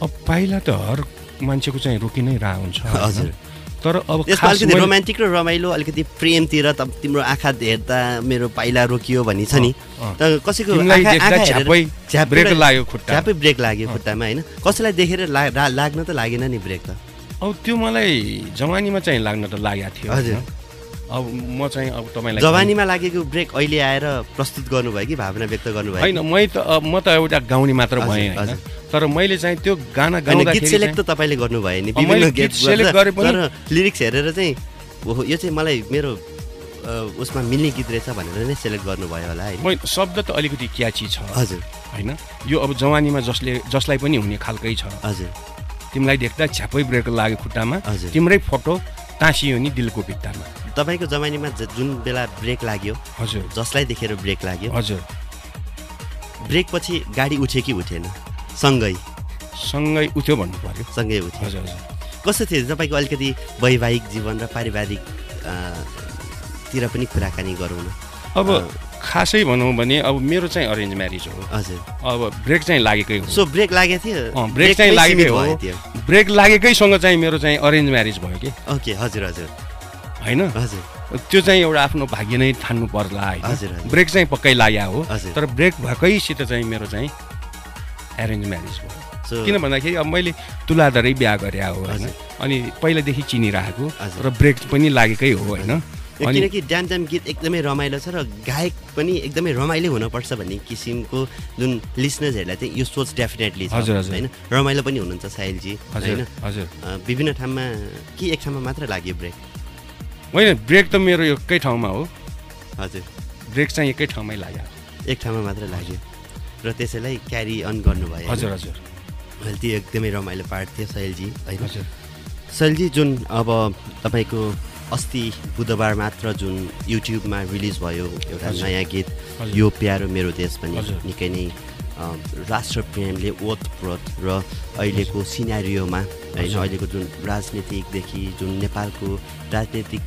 अब पाइला त हर मान्छेको चाहिँ रोकि नै रह हुन्छ। होइन? हजुर। तर अब रोमान्टिक र रमाइलो अलिकति प्रेमतिर त तिम्रो आँखा हेर्दा मेरो पाइला रोकियो भन्ने छ नि। त कसैको झ्यापै ब्रेक लाग्यो खुट्टा। झ्यापै ब्रेक लाग्यो खुट्टामा होइन? कसैलाई देखेर लाग्न त लागेन नि ब्रेक त। अब त्यो मलाई जवानीमा चाहिँ लाग्न त लागेको थियो। हजुर। अब म चाहिँ अब तपाईँलाई जवानीमा लागेको ब्रेक अहिले आएर प्रस्तुत गर्नुभयो कि भावना व्यक्त गर्नुभयो होइन मै त अब म त एउटा गाउने मात्र भएँ। तर मैले चाहिँ त्यो गाना होइन गीत सेलेक्ट त तपाईँले गर्नुभयो नि विभिन्न गीत गरे पनि- तर लिरिक्स हेरेर चाहिँ ओहो यो चाहिँ मलाई मेरो उसमा मिल्ने गीत रहेछ भनेर नै सेलेक्ट गर्नुभयो होला मै शब्द त अलिकति क्याची छ। हजुर। होइन यो अब जवानीमा जसले जसलाई पनि हुने खालकै छ। हजुर। तिमीलाई देख्दा छ्यापै ब्रेक लाग्यो खुट्टामा। हजुर। तिम्रै फोटो टाँसियो नि दिलको भित्तामा। तपाईँको जमानीमा जुन बेला ब्रेक लाग्यो हजुर। जसलाई देखेर ब्रेक लाग्यो हजुर। ब्रेक पछि गाडी उठ्यो कि उठेन? सँगै। सँगै उठ्यो भन्नु पर्यो। सँगै उठ्यो। हजुर हजुर। कस्तो थियो? तपाईँको अलिकति वैवाहिक जीवन र पारिवारिक अ, तिर पनि कुराकानी गरौँ न। अब। खासै भनौँ भने अब मेरो चाहिँ अरेन्ज म्यारिज हो। हजुर। अब ब्रेक चाहिँ लागेकै हो। सो ब्रेक लागेको थियो? ब्रेक चाहिँ लागेकै हो। ब्रेक लागेकैसँग चाहिँ मेरो चाहिँ अरेन्ज म्यारिज भयो कि। ओके हजुर हजुर। होइन? हजुर। त्यो चाहिँ एउटा आफ्नो भाग्य नै ठान्नु पर्ला हजुर। ब्रेक चाहिँ पक्कै लाग्या हो। तर ब्रेक भएकैसित चाहिँ मेरो चाहिँ एरेन्ज म्यारिज भयो। किन भन्दाखेरि अब मैले तुलाधरै बिहा गरे हो होइन। अनि पहिलादेखि चिनिरहेको। र ब्रेक पनि लागेकै हो होइन? किनकि ड्याम ड्याम गीत एकदमै रमाइलो छ र गायक पनि एकदमै रमाइलो हुनुपर्छ भन्ने किसिमको जुन लिसनर्सहरूलाई चाहिँ यो सोच डेफिनेटली छ हजुर, हजुर। होइन? रमाइलो पनि हुनुहुन्छ साहिलजी होइन? हजुर। विभिन्न ठाउँमा कि एक ठाउँमा मात्र लाग्यो ब्रेक? होइन ब्रेक त मेरो एकै ठाउँमा हो हजुर ब्रेक चाहिँ एकै ठाउँमै लाग्यो एक ठाउँमा मात्र लाग्यो र त्यसैलाई क्यारी अन गर्नुभयो? हजुर हजुर अहिले त्यो एकदमै रमाइलो पार्ट थियो शैलजी होइन हजुर शैलजी जुन अब तपाईँको अस्ति बुधबार मात्र जुन युट्युबमा रिलिज भयो एउटा। नयाँ गीत। यो प्यारो मेरो देश पनि। निकै नै अ, राष्ट्रप्रेमले ओतप्रोत र अहिलेको सिनारियोमा होइन। अहिलेको जुन राजनीतिकदेखि जुन नेपालको राजनीतिक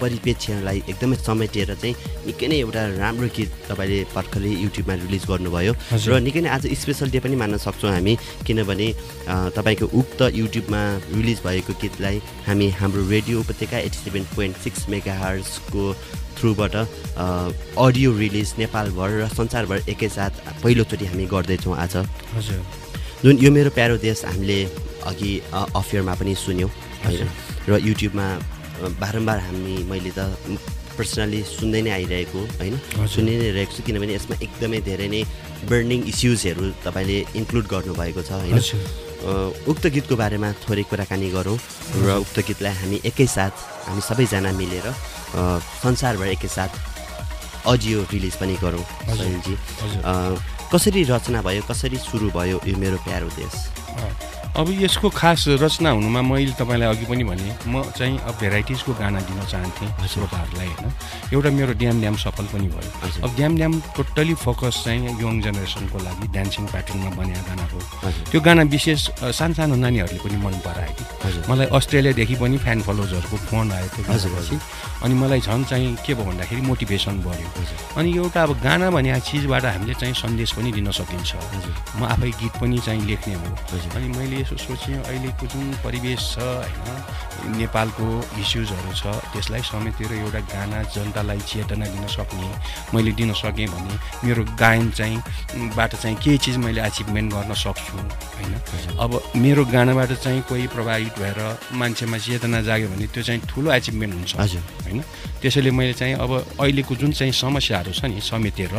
परिप्रेक्ष्यलाई एकदमै समेटेर चाहिँ निकै नै एउटा राम्रो गीत तपाईँले भर्खरै युट्युबमा रिलिज गर्नुभयो। र निकै नै आज स्पेसल डे पनि मान्न सक्छौँ हामी किनभने तपाईँको उक्त युट्युबमा रिलिज भएको गीतलाई हामी हाम्रो radio Upatyaka eighty seven point six mega हार्सको थ्रुबाट अडियो रिलिज नेपालभर र संसारभर एकैसाथ पहिलोचोटि हामी गर्दैछौँ आज। हजुर। जुन यो मेरो प्यारो देश हामीले अघि अफियरमा पनि सुन्यौँ होइन? र युट्युबमा बारम्बार हामी मैले त पर्सनली सुन्दै नै आइरहेको होइन। सुनि नै रहेको छु किनभने यसमा एकदमै धेरै नै बर्निङ इस्युजहरू तपाईँले इन्क्लुड गर्नुभएको छ होइन उक्त गीतको बारेमा थोरै कुराकानी गरौँ र उक्त गीतलाई हामी एकैसाथ हामी सबैजना मिलेर संसारभर एकैसाथ अडियो रिलिज पनि गरौँ। सहिलजी कसरी रचना भयो कसरी सुरु भयो यो मेरो प्यारो देश। अब यसको खास रचना हुनुमा मैले तपाईँलाई अघि पनि भने म चाहिँ अब भेराइटिजको गाना दिन चाहन्थेँ श्रोताहरूलाई होइन? एउटा मेरो ड्याम ड्याम सफल पनि भयो। अब ड्याम ड्याम टोटल्ली फोकस चाहिँ यङ जेनेरेसनको लागि डान्सिङ प्याटर्नमा बनेको गाना हो। त्यो गाना विशेष अ, सानसानो नानीहरूले पनि मन परायो कि मलाई अस्ट्रेलियादेखि पनि फ्यान फलोजहरूको फोन आयो त्यो गानापछि। अनि मलाई झन् चाहिँ के भयो भन्दाखेरि मोटिभेसन बढ्यो। अनि एउटा अब गाना भन्ने चिजबाट हामीले चाहिँ सन्देश पनि दिन सकिन्छ। म आफै गीत पनि चाहिँ लेख्ने हो। हजुर। अनि मैले यसो सोचेँ अहिलेको जुन परिवेश छ होइन नेपालको इस्युजहरू छ त्यसलाई समेटेर एउटा गाना जनतालाई चेतना दिन सक्ने मैले दिन सकेँ भने मेरो गायन चाहिँ बाट चाहिँ केही चिज मैले अचिभमेन्ट गर्न सक्छु होइन। अब मेरो गानाबाट चाहिँ कोही प्रभावित भएर मान्छेमा चेतना जाग्यो भने त्यो चाहिँ ठुलो एचिभमेन्ट हुन्छ हजुर। होइन। त्यसैले मैले चाहिँ अब अहिलेको जुन चाहिँ समस्याहरू छ नि समेटेर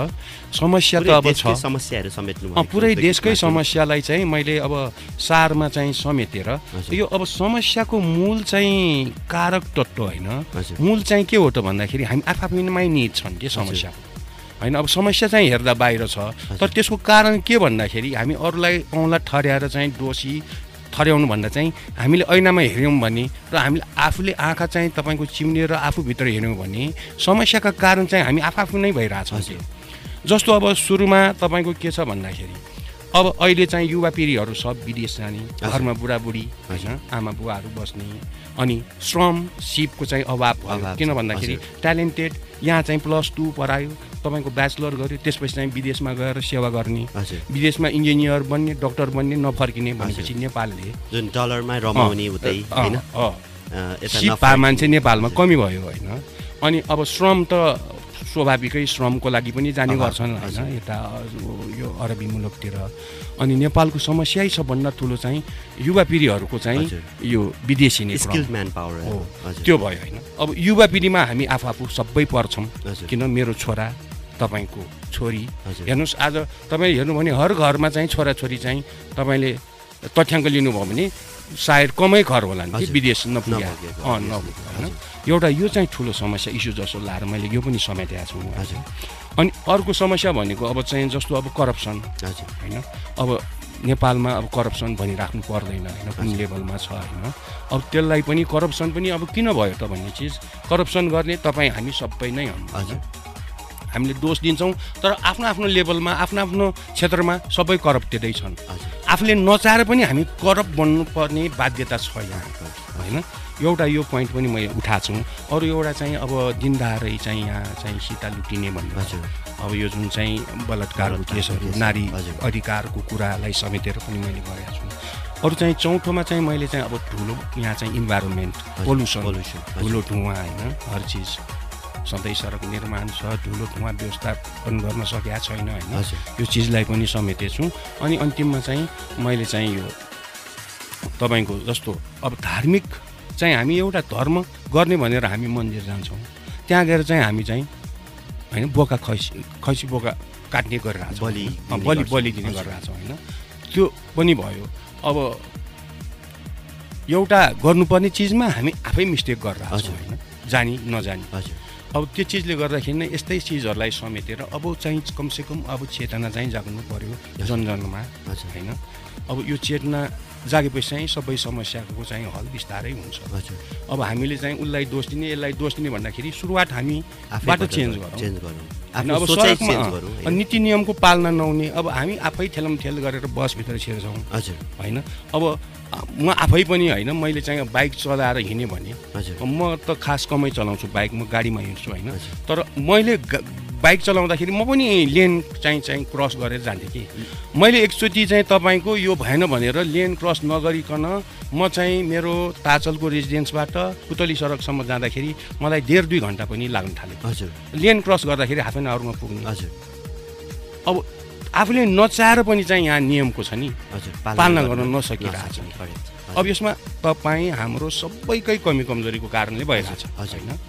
समस्या त अब छ। समस्याहरू समेट्नु पुरै देशकै समस्यालाई चाहिँ मैले अब सारमा चाहिँ समेटेर। यो अब समस्याको मूल चाहिँ कारक तत्त्व होइन। मूल चाहिँ के हो त भन्दाखेरि हामी आफआफैमै निड छन् के समस्याको होइन अब समस्या चाहिँ हेर्दा बाहिर छ तर त्यसको कारण के भन्दाखेरि हामी अरूलाई औँला ठर्याएर चाहिँ दोषी ठर्याउनु भन्दा चाहिँ हामीले ऐनामा हेऱ्यौँ भने र हामीले आफूले आँखा चाहिँ तपाईँको चिम्लिएर आफूभित्र हेऱ्यौँ भने समस्याका कारण चाहिँ हामी आफआफू नै भइरहेछौँ। जस्तो अब सुरुमा तपाईँको के छ भन्दाखेरि अब अहिले चाहिँ युवा पिँढीहरू सब विदेश जाने घरमा बुढाबुढी होइन आमा बुवाहरू बस्ने अनि श्रम सिपको चाहिँ अभाव भयो। किन भन्दाखेरि। ट्यालेन्टेड यहाँ चाहिँ प्लस टू पढायो तपाईँको ब्याचलर गर्यो त्यसपछि चाहिँ विदेशमा गएर सेवा गर्ने विदेशमा इन्जिनियर बन्ने डक्टर बन्ने नफर्किने भनेपछि नेपालले। जुन डलरमा रमाउने उतै होइन? मान्छे नेपालमा। कमी भयो होइन? अनि अब श्रम त स्वाभाविकै श्रमको लागि पनि जाने गर्छन्। होइन यता यो अरबी मुलुकतिर अनि नेपालको समस्यै सबभन्दा ठुलो चाहिँ युवा पिँढीहरूको चाहिँ। यो विदेशी नै म्यान पावर हो त्यो भयो होइन अब युवा पिँढीमा हामी आफू आफू सबै पर्छौँ। किन मेरो छोरा तपाईँको छोरी। हेर्नुहोस् आज तपाईँ हेर्नु भने हर घरमा चाहिँ छोराछोरी चाहिँ तपाईँले तथ्याङ्क लिनुभयो भने सायद कमै घर होला नि। विदेश। नपुग्यो होइन एउटा यो चाहिँ ठुलो समस्या इस्यु जस्तो लाएर मैले यो पनि समेटेको छु। हजुर। अनि अर्को समस्या भनेको अब चाहिँ जस्तो अब करप्सन हजुर। होइन? अब नेपालमा अब करप्सन भनिराख्नु पर्दैन होइन? कुन लेभलमा छ होइन? अब त्यसलाई पनि करप्सन पनि अब किन भयो त भन्ने चिज करप्सन गर्ने तपाईँ हामी सबै नै हौँ हजुर। हामीले दोष दिन्छौँ तर आफ्नो आफ्नो लेभलमा आफ्नो आफ्नो क्षेत्रमा सबै करप्टेडै छन् आफूले नचाहेर पनि हामी करप्ट बन्नुपर्ने बाध्यता छ यहाँ होइन? एउटा यो पोइन्ट पनि मैले उठाएको छु। अरू एउटा चाहिँ अब दिनदारै चाहिँ यहाँ चाहिँ सीता लुटिने भन्ने हजुर। अब यो जुन चाहिँ बलात्कारको केसहरू केस, नारी। अधिकारको कुरालाई समेटेर पनि मैले गरेको छु। अरू चाहिँ चौथोमा चाहिँ मैले चाहिँ अब ठुलो यहाँ चाहिँ इन्भाइरोमेन्ट पोल्युसन हजुर। ठुलो धुवा होइन? हर चिज। सधैँ सडक निर्माण छ ठुलो धुवा व्यवस्थापन गर्न सकेका छैन होइन। यो चिजलाई पनि समेटेछु। अनि अन्तिममा चाहिँ मैले चाहिँ यो तपाईँको जस्तो अब धार्मिक चाहिँ हामी एउटा धर्म गर्ने भनेर हामी मन्दिर जान्छौँ। त्यहाँ गएर चाहिँ हामी चाहिँ होइन बोका खैसी खैसी बोका काट्ने गरिरहेको बलि बलि। बलि दिने हजुर। गरिरहेको छौँ होइन? त्यो पनि भयो। अब एउटा गर्नुपर्ने चिजमा हामी आफै मिस्टेक गरिरहेको छौँ हजुर। होइन? जानी नजानी। हजुर। अब त्यो चिजले गर्दाखेरि नै यस्तै चिजहरूलाई समेटेर अब चाहिँ कमसेकम अब चेतना चाहिँ जाग्नु पर्यो जनजनमा होइन? अब यो चेतना जागेपछि चाहिँ सबै समस्याको चाहिँ हल बिस्तारै हुन्छ। अब हामीले चाहिँ उसलाई दोष दिने यसलाई दोष दिने भन्दाखेरि सुरुवात हामी बाटो चेन्ज गरौँ। अब सडकमा नीति नियमको पालना नहुने अब हामी आफै ठेलमठेल गरेर बसभित्र छिर्छौँ। हजुर। होइन अब म आफै पनि होइन मैले चाहिँ बाइक चलाएर हिँडेँ भने म त खास कमै चलाउँछु बाइक म गाडीमा हिँड्छु होइन। तर मैले बाइक चलाउँदाखेरि म पनि लेन चाहिँ चाहिँ क्रस गरेर जान्थेँ कि। मैले एकचोटि चाहिँ तपाईँको यो भएन भनेर लेन क्रस नगरिकन म चाहिँ मेरो ताचलको रेजिडेन्सबाट पुतली सडकसम्म जाँदाखेरि मलाई डेढ दुई घन्टा पनि लाग्न थाल्यो। हजुर। लेन क्रस गर्दाखेरि हाफ एन आवरमा पुग्ने। हजुर। अब आफूले नचाहेर पनि चाहिँ यहाँ नियमको छ नि। हजुर पालना गर्न नसकिरहेको छ। अब यसमा तपाईँ हाम्रो सबैकै कमी कमजोरीको कारणले भइरहेछ हजुर। होइन?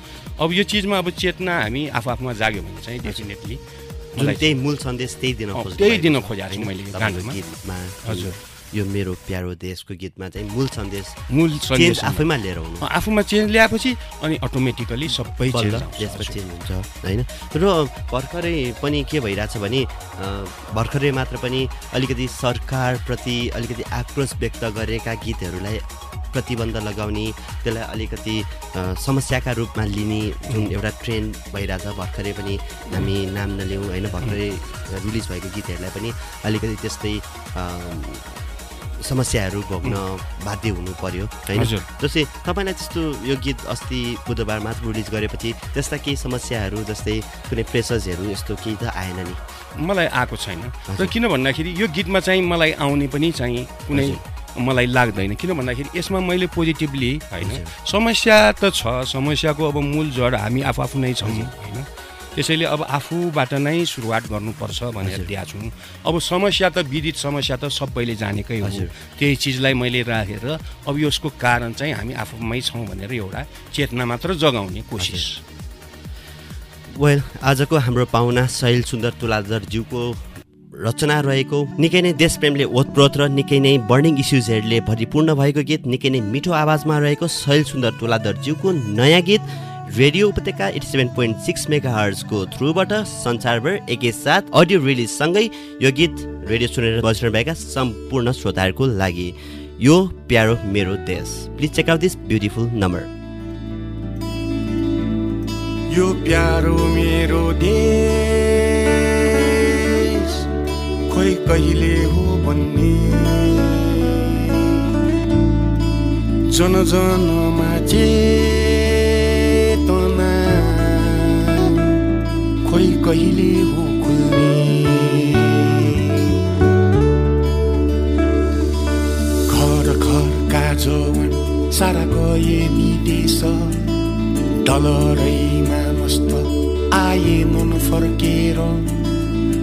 अब यो चिजमा अब चेतना हामी आफू आफूमा जाग्यो भने चाहिँ डेफिनेटली जुन त्यही मूल सन्देश त्यही दिन त्यही दिन खोजेको छु? मैले। गीतमा हजुर। यो मेरो प्यारो देशको गीतमा चाहिँ मूल सन्देश मूल सन्देश आफैमा लिएर आउनु आफूमा चेन्ज ल्याएपछि अनि अटोमेटिकली सबै चेन्ज। त्यसमा चेन्ज हुन्छ होइन र भर्खरै पनि के भइरहेछ भने भर्खरै मात्र पनि अलिकति सरकारप्रति अलिकति आक्रोश व्यक्त गरेका गीतहरूलाई प्रतिबन्ध लगाउने त्यसलाई अलिकति समस्याका रूपमा लिने जुन एउटा ट्रेन्ड भइरहेछ भर्खरै पनि हामी नाम नलिउँ होइन भर्खरै रिलिज भएको गीतहरूलाई पनि अलिकति त्यस्तै समस्याहरू भोग्न बाध्य हुनु पर्यो होइन। जस्तै तपाईँलाई त्यस्तो यो गीत अस्ति बुधबार मात्र रिलिज गरेपछि त्यस्ता केही समस्याहरू जस्तै कुनै प्रेसर्सहरू यस्तो केही त आएन नि? मलाई आएको छैन। र। किन भन्दाखेरि यो गीतमा चाहिँ मलाई आउने पनि चाहिँ कुनै मलाई लाग्दैन किन भन्दाखेरि यसमा मैले पोजिटिभली होइन। समस्या त छ समस्याको अब मूल जड हामी आफू आफू नै छौँ होइन त्यसैले अब आफूबाट नै सुरुवात गर्नुपर्छ भनेर। दिएको छु अब समस्या त विदित समस्या त सबैले जानेकै हो। त्यही चिजलाई मैले राखेर अब यसको कारण चाहिँ हामी आफूमै छौँ भनेर एउटा चेतना मात्र जगाउने कोसिस वेल आजको हाम्रो पाहुना शैल सुन्दर तुलाधरज्यूको रचना रहेको निकै नै देशप्रेमले ओतप्रोत र निकै नै बर्निङ इस्युजहरूले भरिपूर्ण भएको गीत निकै नै मिठो आवाजमा रहेको शैल सुन्दर तुलाधरज्यूको नयाँ गीत radio Upatyaka eighty seven point six mega हर्जको थ्रुबाट संसारभर एकैसाथ अडियो रिलिजसँगै यो गीत रेडियो सुनेर बसिरहनुभएका सम्पूर्ण श्रोताहरूको लागि यो प्यारो मेरो देश। Please check out this beautiful number यो प्यारो मेरो देश। खोइ कहिले हो भन्ने। जन जनमा चेतना खोइ कहिले हो खुल्ने। घर घरका जवान सारा गए विदेश डलरैमा मस्त आएनन् फर्केर।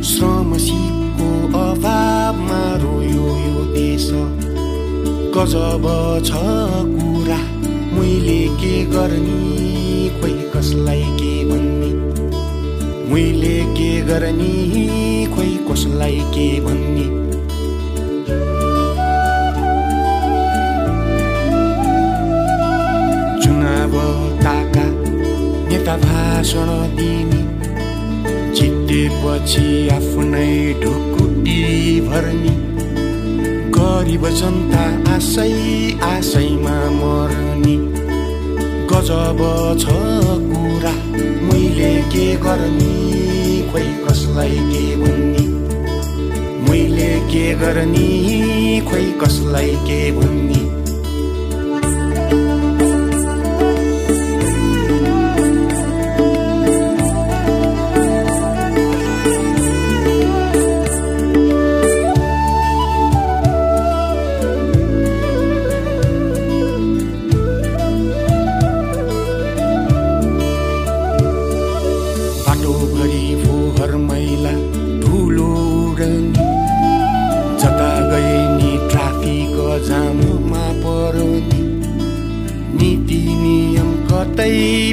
श्रमशीको अभावमा रोयो यो देश। गजब छ कुरा मैले के गर्ने खोइ कसलाई के भन्ने? मैले के गर्ने खोइ कसलाई के भन्ने? चुनाव ताका नेता भाषण दिने। जितेपछि आफ्नै ढुकुटी भर्ने गरिब जनता आशै आशैमा मर्ने गजब छ कुरा मैले के गर्ने खोइ कसलाई के भन्ने? मैले के गर्ने खोइ कसलाई के भन्ने?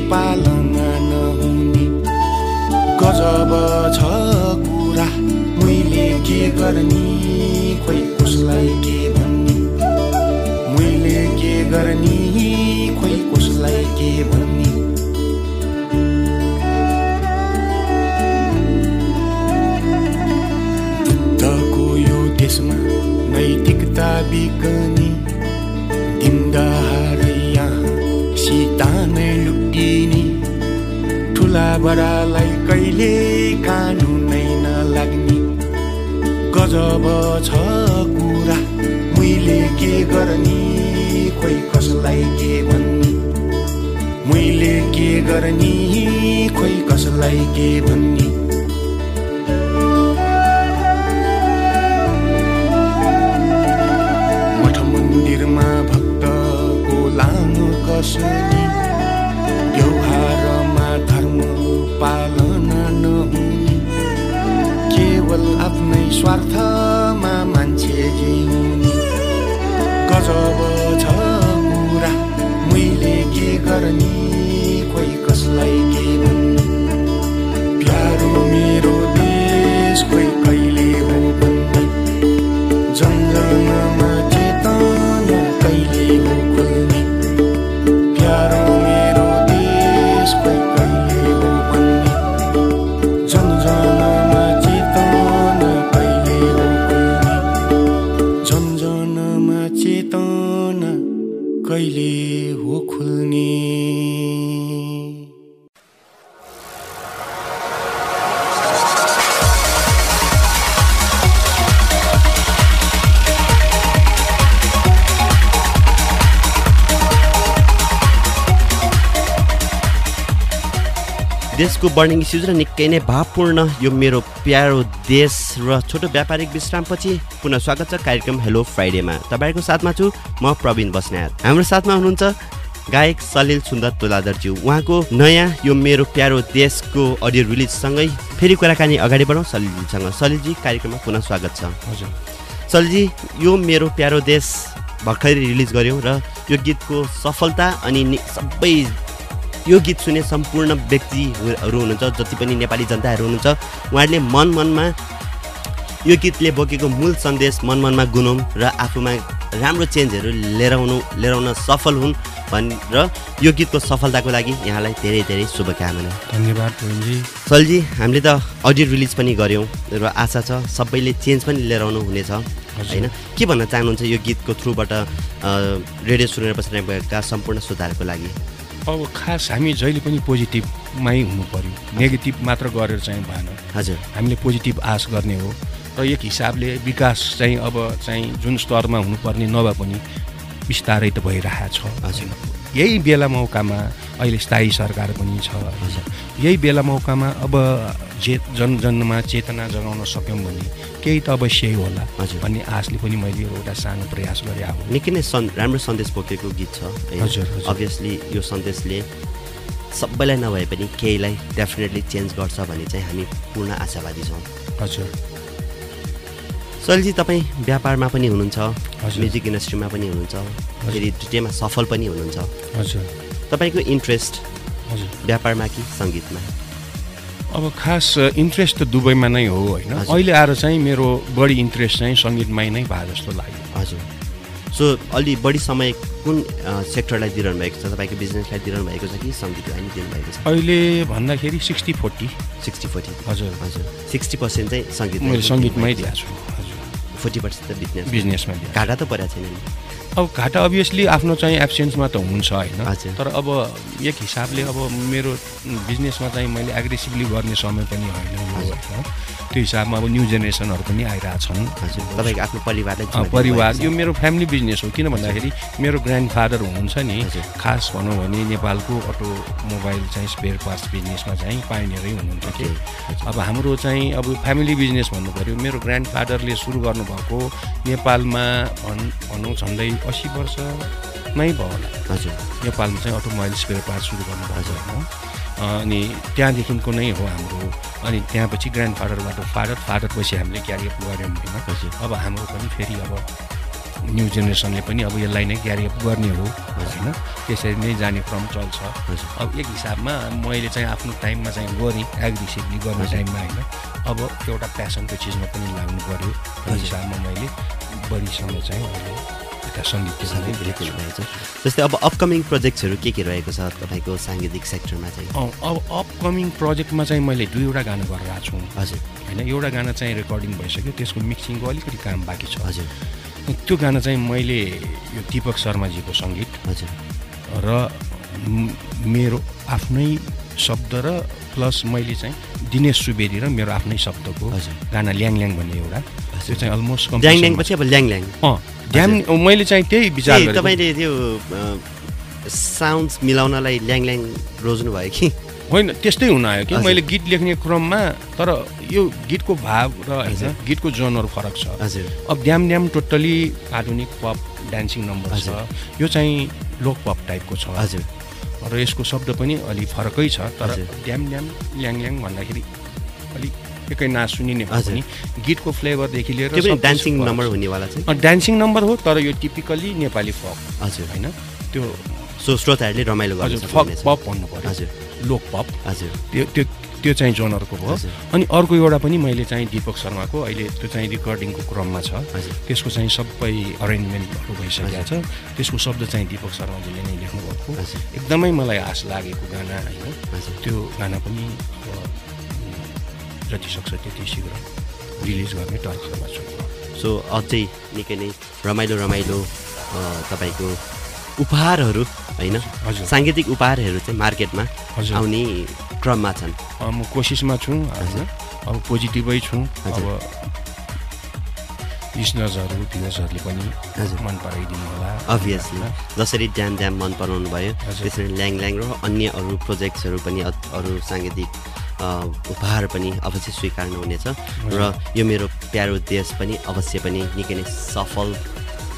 पालना नहुने गजब छ कुरा। मैले के गर्ने? खोइ कसलाई के भन्ने? मैले के गर्ने? खोइ कसलाई के भन्ने? दुःखको यो देशमा नैतिकता बिग ठुला बडालाई कहिले कानुनै नलाग्ने। गजब छ कुरा मैले के गर्ने खोइ कसलाई के भन्ने? मैले के गर्ने खोइ कसलाई के भन्ने? मठ मन्दिरमा भक्तको लामो कसनी स्वार्थमा मान्छे गजब बर्निङ इस्युज र निकै नै भावपूर्ण यो मेरो प्यारो देश र छोटो व्यापारिक विश्रामपछि पुनः स्वागत छ कार्यक्रम हेलो फ्राइडेमा तपाईँको साथमा छु म प्रवीण बस्नेत। हाम्रो साथमा हुनुहुन्छ गायक सलिल सुन्दर तोलादरज्यू उहाँको नयाँ यो मेरो प्यारो देशको अडियो रिलिजसँगै फेरि कुराकानी अगाडि बढौँ सलिलजीसँग। सलिलजी कार्यक्रममा पुनः स्वागत छ। हजुर। सलिलजी यो मेरो प्यारो देश भर्खरै रिलिज गर्यौँ र यो गीतको सफलता अनि सबै यो गीत सुने सम्पूर्ण व्यक्तिहरू हुनुहुन्छ जति पनि नेपाली जनताहरू हुनुहुन्छ। उहाँहरूले मन मनमा यो गीतले बोकेको मूल सन्देश मन मनमा गुनौँ र आफूमा राम्रो चेन्जहरू लिएर आउनु लिएर आउन सफल हुन् भनेर यो गीतको सफलताको लागि यहाँलाई धेरै धेरै शुभकामना। धन्यवाद प्रवीणजी सलजी हामीले त अडियो रिलिज पनि गऱ्यौँ र आशा छ सबैले चेन्ज पनि लिएर आउनु हुनेछ होइन? के भन्न चाहनुहुन्छ यो गीतको थ्रुबाट रेडियो सुनेर बसिरहेका सम्पूर्ण सुधारको लागि? अब खास हामी जहिले पनि पोजिटिभमै हुनु पर्यो नेगेटिभ मात्र गरेर चाहिँ भएन। हजुर। हामीले पोजिटिभ आश गर्ने हो। र एक हिसाबले विकास चाहिँ अब चाहिँ जुन स्तरमा हुनुपर्ने नभए पनि बिस्तारै त भइरहेको छ हजुर। यही बेला मौकामा अहिले स्थायी सरकार पनि छ। यही बेला मौकामा अब जे जनजनमा चेतना जगाउन सक्यौँ भने केही त अवश्यै होला। हजुर। भन्ने आशले पनि मैले एउटा सानो प्रयास गरेँ अब निकै नै सन् राम्रो सन्देश बोकेको गीत छ। हजुर, हजुर। अभियसली यो सन्देशले सबैलाई नभए पनि केहीलाई डेफिनेटली चेन्ज गर्छ भन्ने चाहिँ हामी पूर्ण आशावादी छौँ। हजुर। सलिलजी तपाईँ व्यापारमा पनि हुनुहुन्छ। म्युजिक इन्डस्ट्रीमा पनि हुनुहुन्छ फेरि दुइटैमा सफल पनि हुनुहुन्छ। हजुर। तपाईँको इन्ट्रेस्ट हजुर। व्यापारमा कि सङ्गीतमा? अब खास इन्ट्रेस्ट त दुबईमा नै हो होइन। अहिले आएर चाहिँ मेरो बढी इन्ट्रेस्ट चाहिँ सङ्गीतमै नै भए जस्तो लाग्यो। हजुर। सो अलि बढी समय कुन सेक्टरलाई दिइरहनु भएको छ? तपाईँको बिजनेसलाई दिइरहनु भएको छ कि सङ्गीतलाई नै दिनुभएको छ? अहिले भन्दाखेरि सिक्सटी फोर्टी। Sixty forty. हजुर। हजुर। सिक्सटी पर्सेन्ट चाहिँ सङ्गीत मैले सङ्गीतमै दिएको छु। फोर्टी पर्सेन्ट त बिजनेस बिजनेसमा घाटा त परेको छैन नि। अब घाटा अभियसली आफ्नो चाहिँ एब्सेन्समा त हुन्छ होइन। तर अब एक हिसाबले अब मेरो बिजनेसमा चाहिँ मैले एग्रेसिभली गर्ने समय पनि होइन त्यो हिसाबमा अब न्यू जेनेरेसनहरू पनि आइरहेछन्। तपाईँको आफ्नो परिवार दिनुभएको यो मेरो फ्यामिली बिजनेस हो। किन भन्दाखेरि मेरो ग्रान्ड फादर हुनुहुन्छ नि। खास भनौँ भने नेपालको अटो मोबाइल चाहिँ स्पेयर पार्ट्स बिजनेसमा चाहिँ पाइनेरै हुनुहुन्छ कि। अब हाम्रो चाहिँ अब फ्यामिली बिजनेस भन्नु पऱ्यो मेरो ग्रान्ड फादरले सुरु गर्नुभएको नेपालमा भन् भनौँ झन्डै असी वर्ष नै भयो होला। हजुर। नेपालमा चाहिँ अटोमोबाइल स्पेयर पार्ट सुरु गर्नुभएको होइन अनि त्यहाँदेखिको नै हो हाम्रो अनि त्यहाँपछि ग्रान्ड फादरबाट फादर फादर पछि हामीले क्यारियर गऱ्यौँ होइन अब हाम्रो पनि फेरि अब न्यू जेनेरेसनले पनि अब यसलाई नै क्यारियर गर्ने हो होइन? त्यसरी नै जाने क्रम चल्छ। अब एक हिसाबमा मैले चाहिँ आफ्नो टाइममा चाहिँ गरेँ एग्रेसिभली गर्ने टाइममा होइन? अब एउटा प्यासनको चिजमा पनि लाग्नु पऱ्यो। त्यो। हिसाबमा मैले बढी समय चाहिँ सङ्गीतको सङ्गीत जस्तै अब अपकमिङ प्रोजेक्ट्सहरू के के रहेको छ तपाईँको साङ्गीतिक सेक्टरमा चाहिँ? अँ, अब अपकमिङ प्रोजेक्टमा चाहिँ मैले दुईवटा गाना गरेर आएको छु। हजुर। होइन एउटा गाना चाहिँ रेकर्डिङ भइसक्यो त्यसको मिक्सिङको अलिकति काम बाँकी छ। हजुर। त्यो गाना चाहिँ मैले यो दिपक शर्माजीको सङ्गीत हजुर। र मेरो आफ्नै शब्द र प्लस मैले चाहिँ दिनेश सुवेदी र मेरो आफ्नै शब्दको। गाना ल्याङ ल्याङ भन्ने एउटा। त्यो चाहिँ अलमोस्ट ल्याङ ल्याङ पछि अब ल्याङ ल्याङ अँ। ड्याम मैले चाहिँ त्यही विचार तपाईँले त्यो साउन्ड्स मिलाउनलाई ल्याङ ल्याङ रोज्नु भयो कि? होइन त्यस्तै हुन आयो कि। मैले गीत लेख्ने क्रममा तर यो गीतको भाव र होइन। गीतको जोनहरू फरक छ। हजुर। अब ड्याम ड्याम टोटल्ली आधुनिक पप डान्सिङ नम्बर छ। यो चाहिँ लोक पप टाइपको छ। हजुर। र यसको शब्द पनि अलि फरकै छ तर। ड्याम ड्याम ल्याङ ल्याङ भन्दाखेरि अलिक एकै नाच सुनिने। पनि गीतको फ्लेभरदेखि लिएर डान्सिङ नम्बर। हुनेवाला चाहिँ डान्सिङ नम्बर हो तर यो टिपिकल्ली नेपाली फक हजुर। होइन? त्यो सो श्रोताहरूले रमाइलो हजुर फक पप भन्नु पऱ्यो। हजुर। लोक पप हजुर। त्यो त्यो त्यो चाहिँ जोनरको भयो। हजुर। अनि अर्को एउटा पनि मैले चाहिँ दिपक शर्माको अहिले त्यो चाहिँ रिकर्डिङको क्रममा छ। त्यसको चाहिँ सबै अरेन्जमेन्टहरू भइसकेको छ। त्यसको शब्द चाहिँ दिपक शर्माजीले नै लेख्नुभएको। एकदमै मलाई आश लागेको गाना होइन। त्यो गाना पनि जति सक्छ त्यति शीघ्र रिलिज गर्ने तर्खरमा छु सो अझै निकै नै रमाइलो रमाइलो तपाईँको उपहारहरू होइन? हजुर। साङ्गीतिक उपहारहरू चाहिँ मार्केटमा हजुर। आउने क्रममा छन्। म कोसिसमा छु होइन अब पोजिटिभै छु। अब हजुर। लिसनर्सहरू भ्युवर्सहरूले पनि हजुर। मन पराइदिनु होला। अभियसली जसरी ड्याम ड्याम मन पराउनु भयो हजुर। त्यसरी ल्याङ ल्याङ र अन्य अरू प्रोजेक्ट्सहरू पनि अरू साङ्गीतिक उपहार पनि अवश्य स्वीकार्नु हुनेछ र यो मेरो प्यारो देश पनि अवश्य पनि निकै नै सफल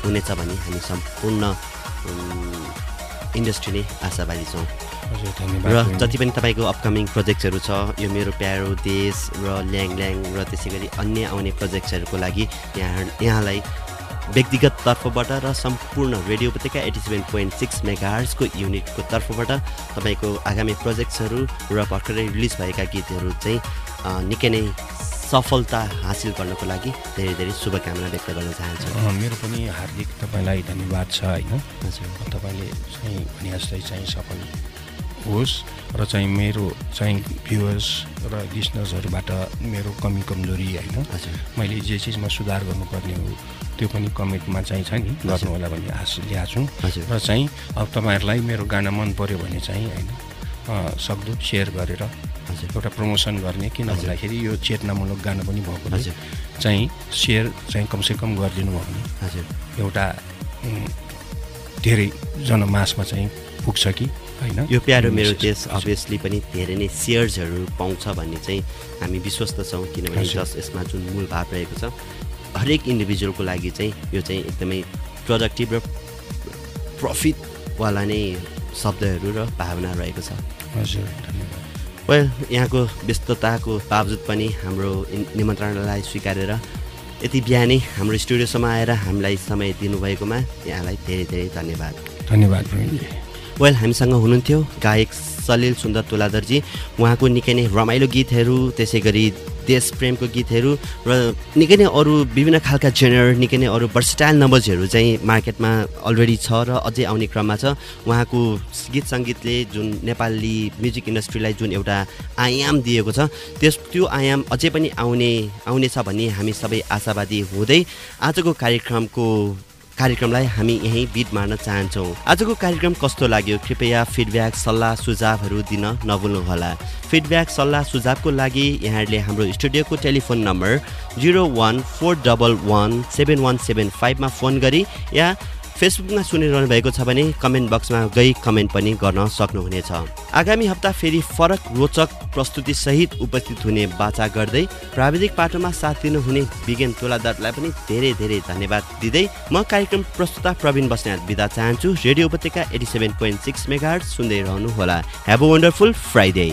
हुनेछ भन्ने हामी सम्पूर्ण इन्डस्ट्री नै आशावादी छौँ र। जति पनि तपाईँको अपकमिङ प्रोजेक्ट्सहरू छ यो मेरो प्यारो देश र ल्याङ ल्याङ र त्यसै गरी अन्य आउने प्रोजेक्ट्सहरूको लागि यहाँ यहाँलाई व्यक्तिगत तर्फबाट र सम्पूर्ण radio Upatyaka eighty seven point six मेगार्सको युनिटको तर्फबाट तपाईँको आगामी प्रोजेक्ट्सहरू र भर्खरै रिलिज भएका गीतहरू चाहिँ निकै नै सफलता हासिल गर्नको लागि धेरै धेरै शुभकामना व्यक्त गर्न चाहन्छु। मेरो पनि हार्दिक तपाईँलाई धन्यवाद छ होइन तपाईँले चाहिँ भने जस्तै चाहिँ सफल होस् र चाहिँ मेरो चाहिँ भ्युवर्स र लिसनर्सहरूबाट मेरो कमी कमजोरी होइन। मैले जे चिजमा सुधार गर्नुपर्ने हो त्यो पनि कमेन्टमा चाहिँ छ नि गर्नु होला भन्ने आश ल्याएको छु। र चाहिँ अब तपाईँहरूलाई मेरो गाना मन पऱ्यो भने चाहिँ होइन सक्दो सेयर गरेर एउटा प्रमोसन गर्ने किन। भन्दाखेरि यो चेतनामूलक गाना पनि हजुर। चाहिँ सेयर चाहिँ कमसेकम गरिदिनु भयो भने हजुर। एउटा धेरै जनमासमा चाहिँ पुग्छ कि होइन यो प्यारो मेरो। देश। अभियसली पनि धेरै नै सेयर्सहरू पाउँछ भन्ने चाहिँ हामी विश्वस्त छौँ किनभने। जस यसमा जुन मूल भाव रहेको छ हरेक इन्डिभिजुअलको लागि चाहिँ यो चाहिँ एकदमै प्रोडक्टिभ र प्रफिटवाला नै शब्दहरू र भावना रहेको छ हजुर धन्यवाद वेल यहाँको व्यस्तताको बावजुद पनि हाम्रो निमन्त्रणालाई स्वीकारेर यति बिहानै हाम्रो स्टुडियोसम्म आएर हामीलाई समय दिनुभएकोमा यहाँलाई धेरै धेरै धन्यवाद धन्यवाद बहिनी वेल हामीसँग हुनुहुन्थ्यो गायक सलिल सुन्दर तुलाधरजी। उहाँको निकै नै रमाइलो गीतहरू त्यसै गरी देश प्रेमको गीतहरू र निकै नै अरू विभिन्न खालका जेनर निकै नै अरू वर्सटाइल नम्बर्सहरू चाहिँ मार्केटमा अलरेडी छ र अझै आउने क्रममा छ। उहाँको गीत सङ्गीतले जुन नेपाली म्युजिक इन्डस्ट्रीलाई जुन एउटा आयाम दिएको छ त्यस त्यो आयाम अझै पनि आउने आउनेछ भन्ने हामी सबै आशावादी हुँदै आजको कार्यक्रमको कार्यक्रमलाई हामी यहीँ बिट मार्न चाहन्छौँ। आजको कार्यक्रम कस्तो लाग्यो? कृपया फिडब्याक सल्लाह सुझावहरू दिन नभुल्नुहोला। फिडब्याक सल्लाह सुझावको लागि यहाँहरूले हाम्रो स्टुडियोको telephone number zero one four double one seven one seven फाइभमा फोन गरी या फेसबुकमा सुनिरहनु भएको छ भने कमेन्ट बक्समा गई कमेन्ट पनि गर्न सक्नुहुनेछ। आगामी हप्ता फेरि फरक रोचक प्रस्तुति सहित उपस्थित हुने बाचा गर्दै प्राविधिक पाटोमा साथ दिनुहुने विज्ञान तोलादारलाई पनि धेरै धेरै धन्यवाद दिँदै म कार्यक्रम प्रस्तुता प्रवीण बस्नेत बिदा चाहन्छु। Radio Upatyaka eighty seven point six mega सुन्दै रहनुहोला। Have a wonderful Friday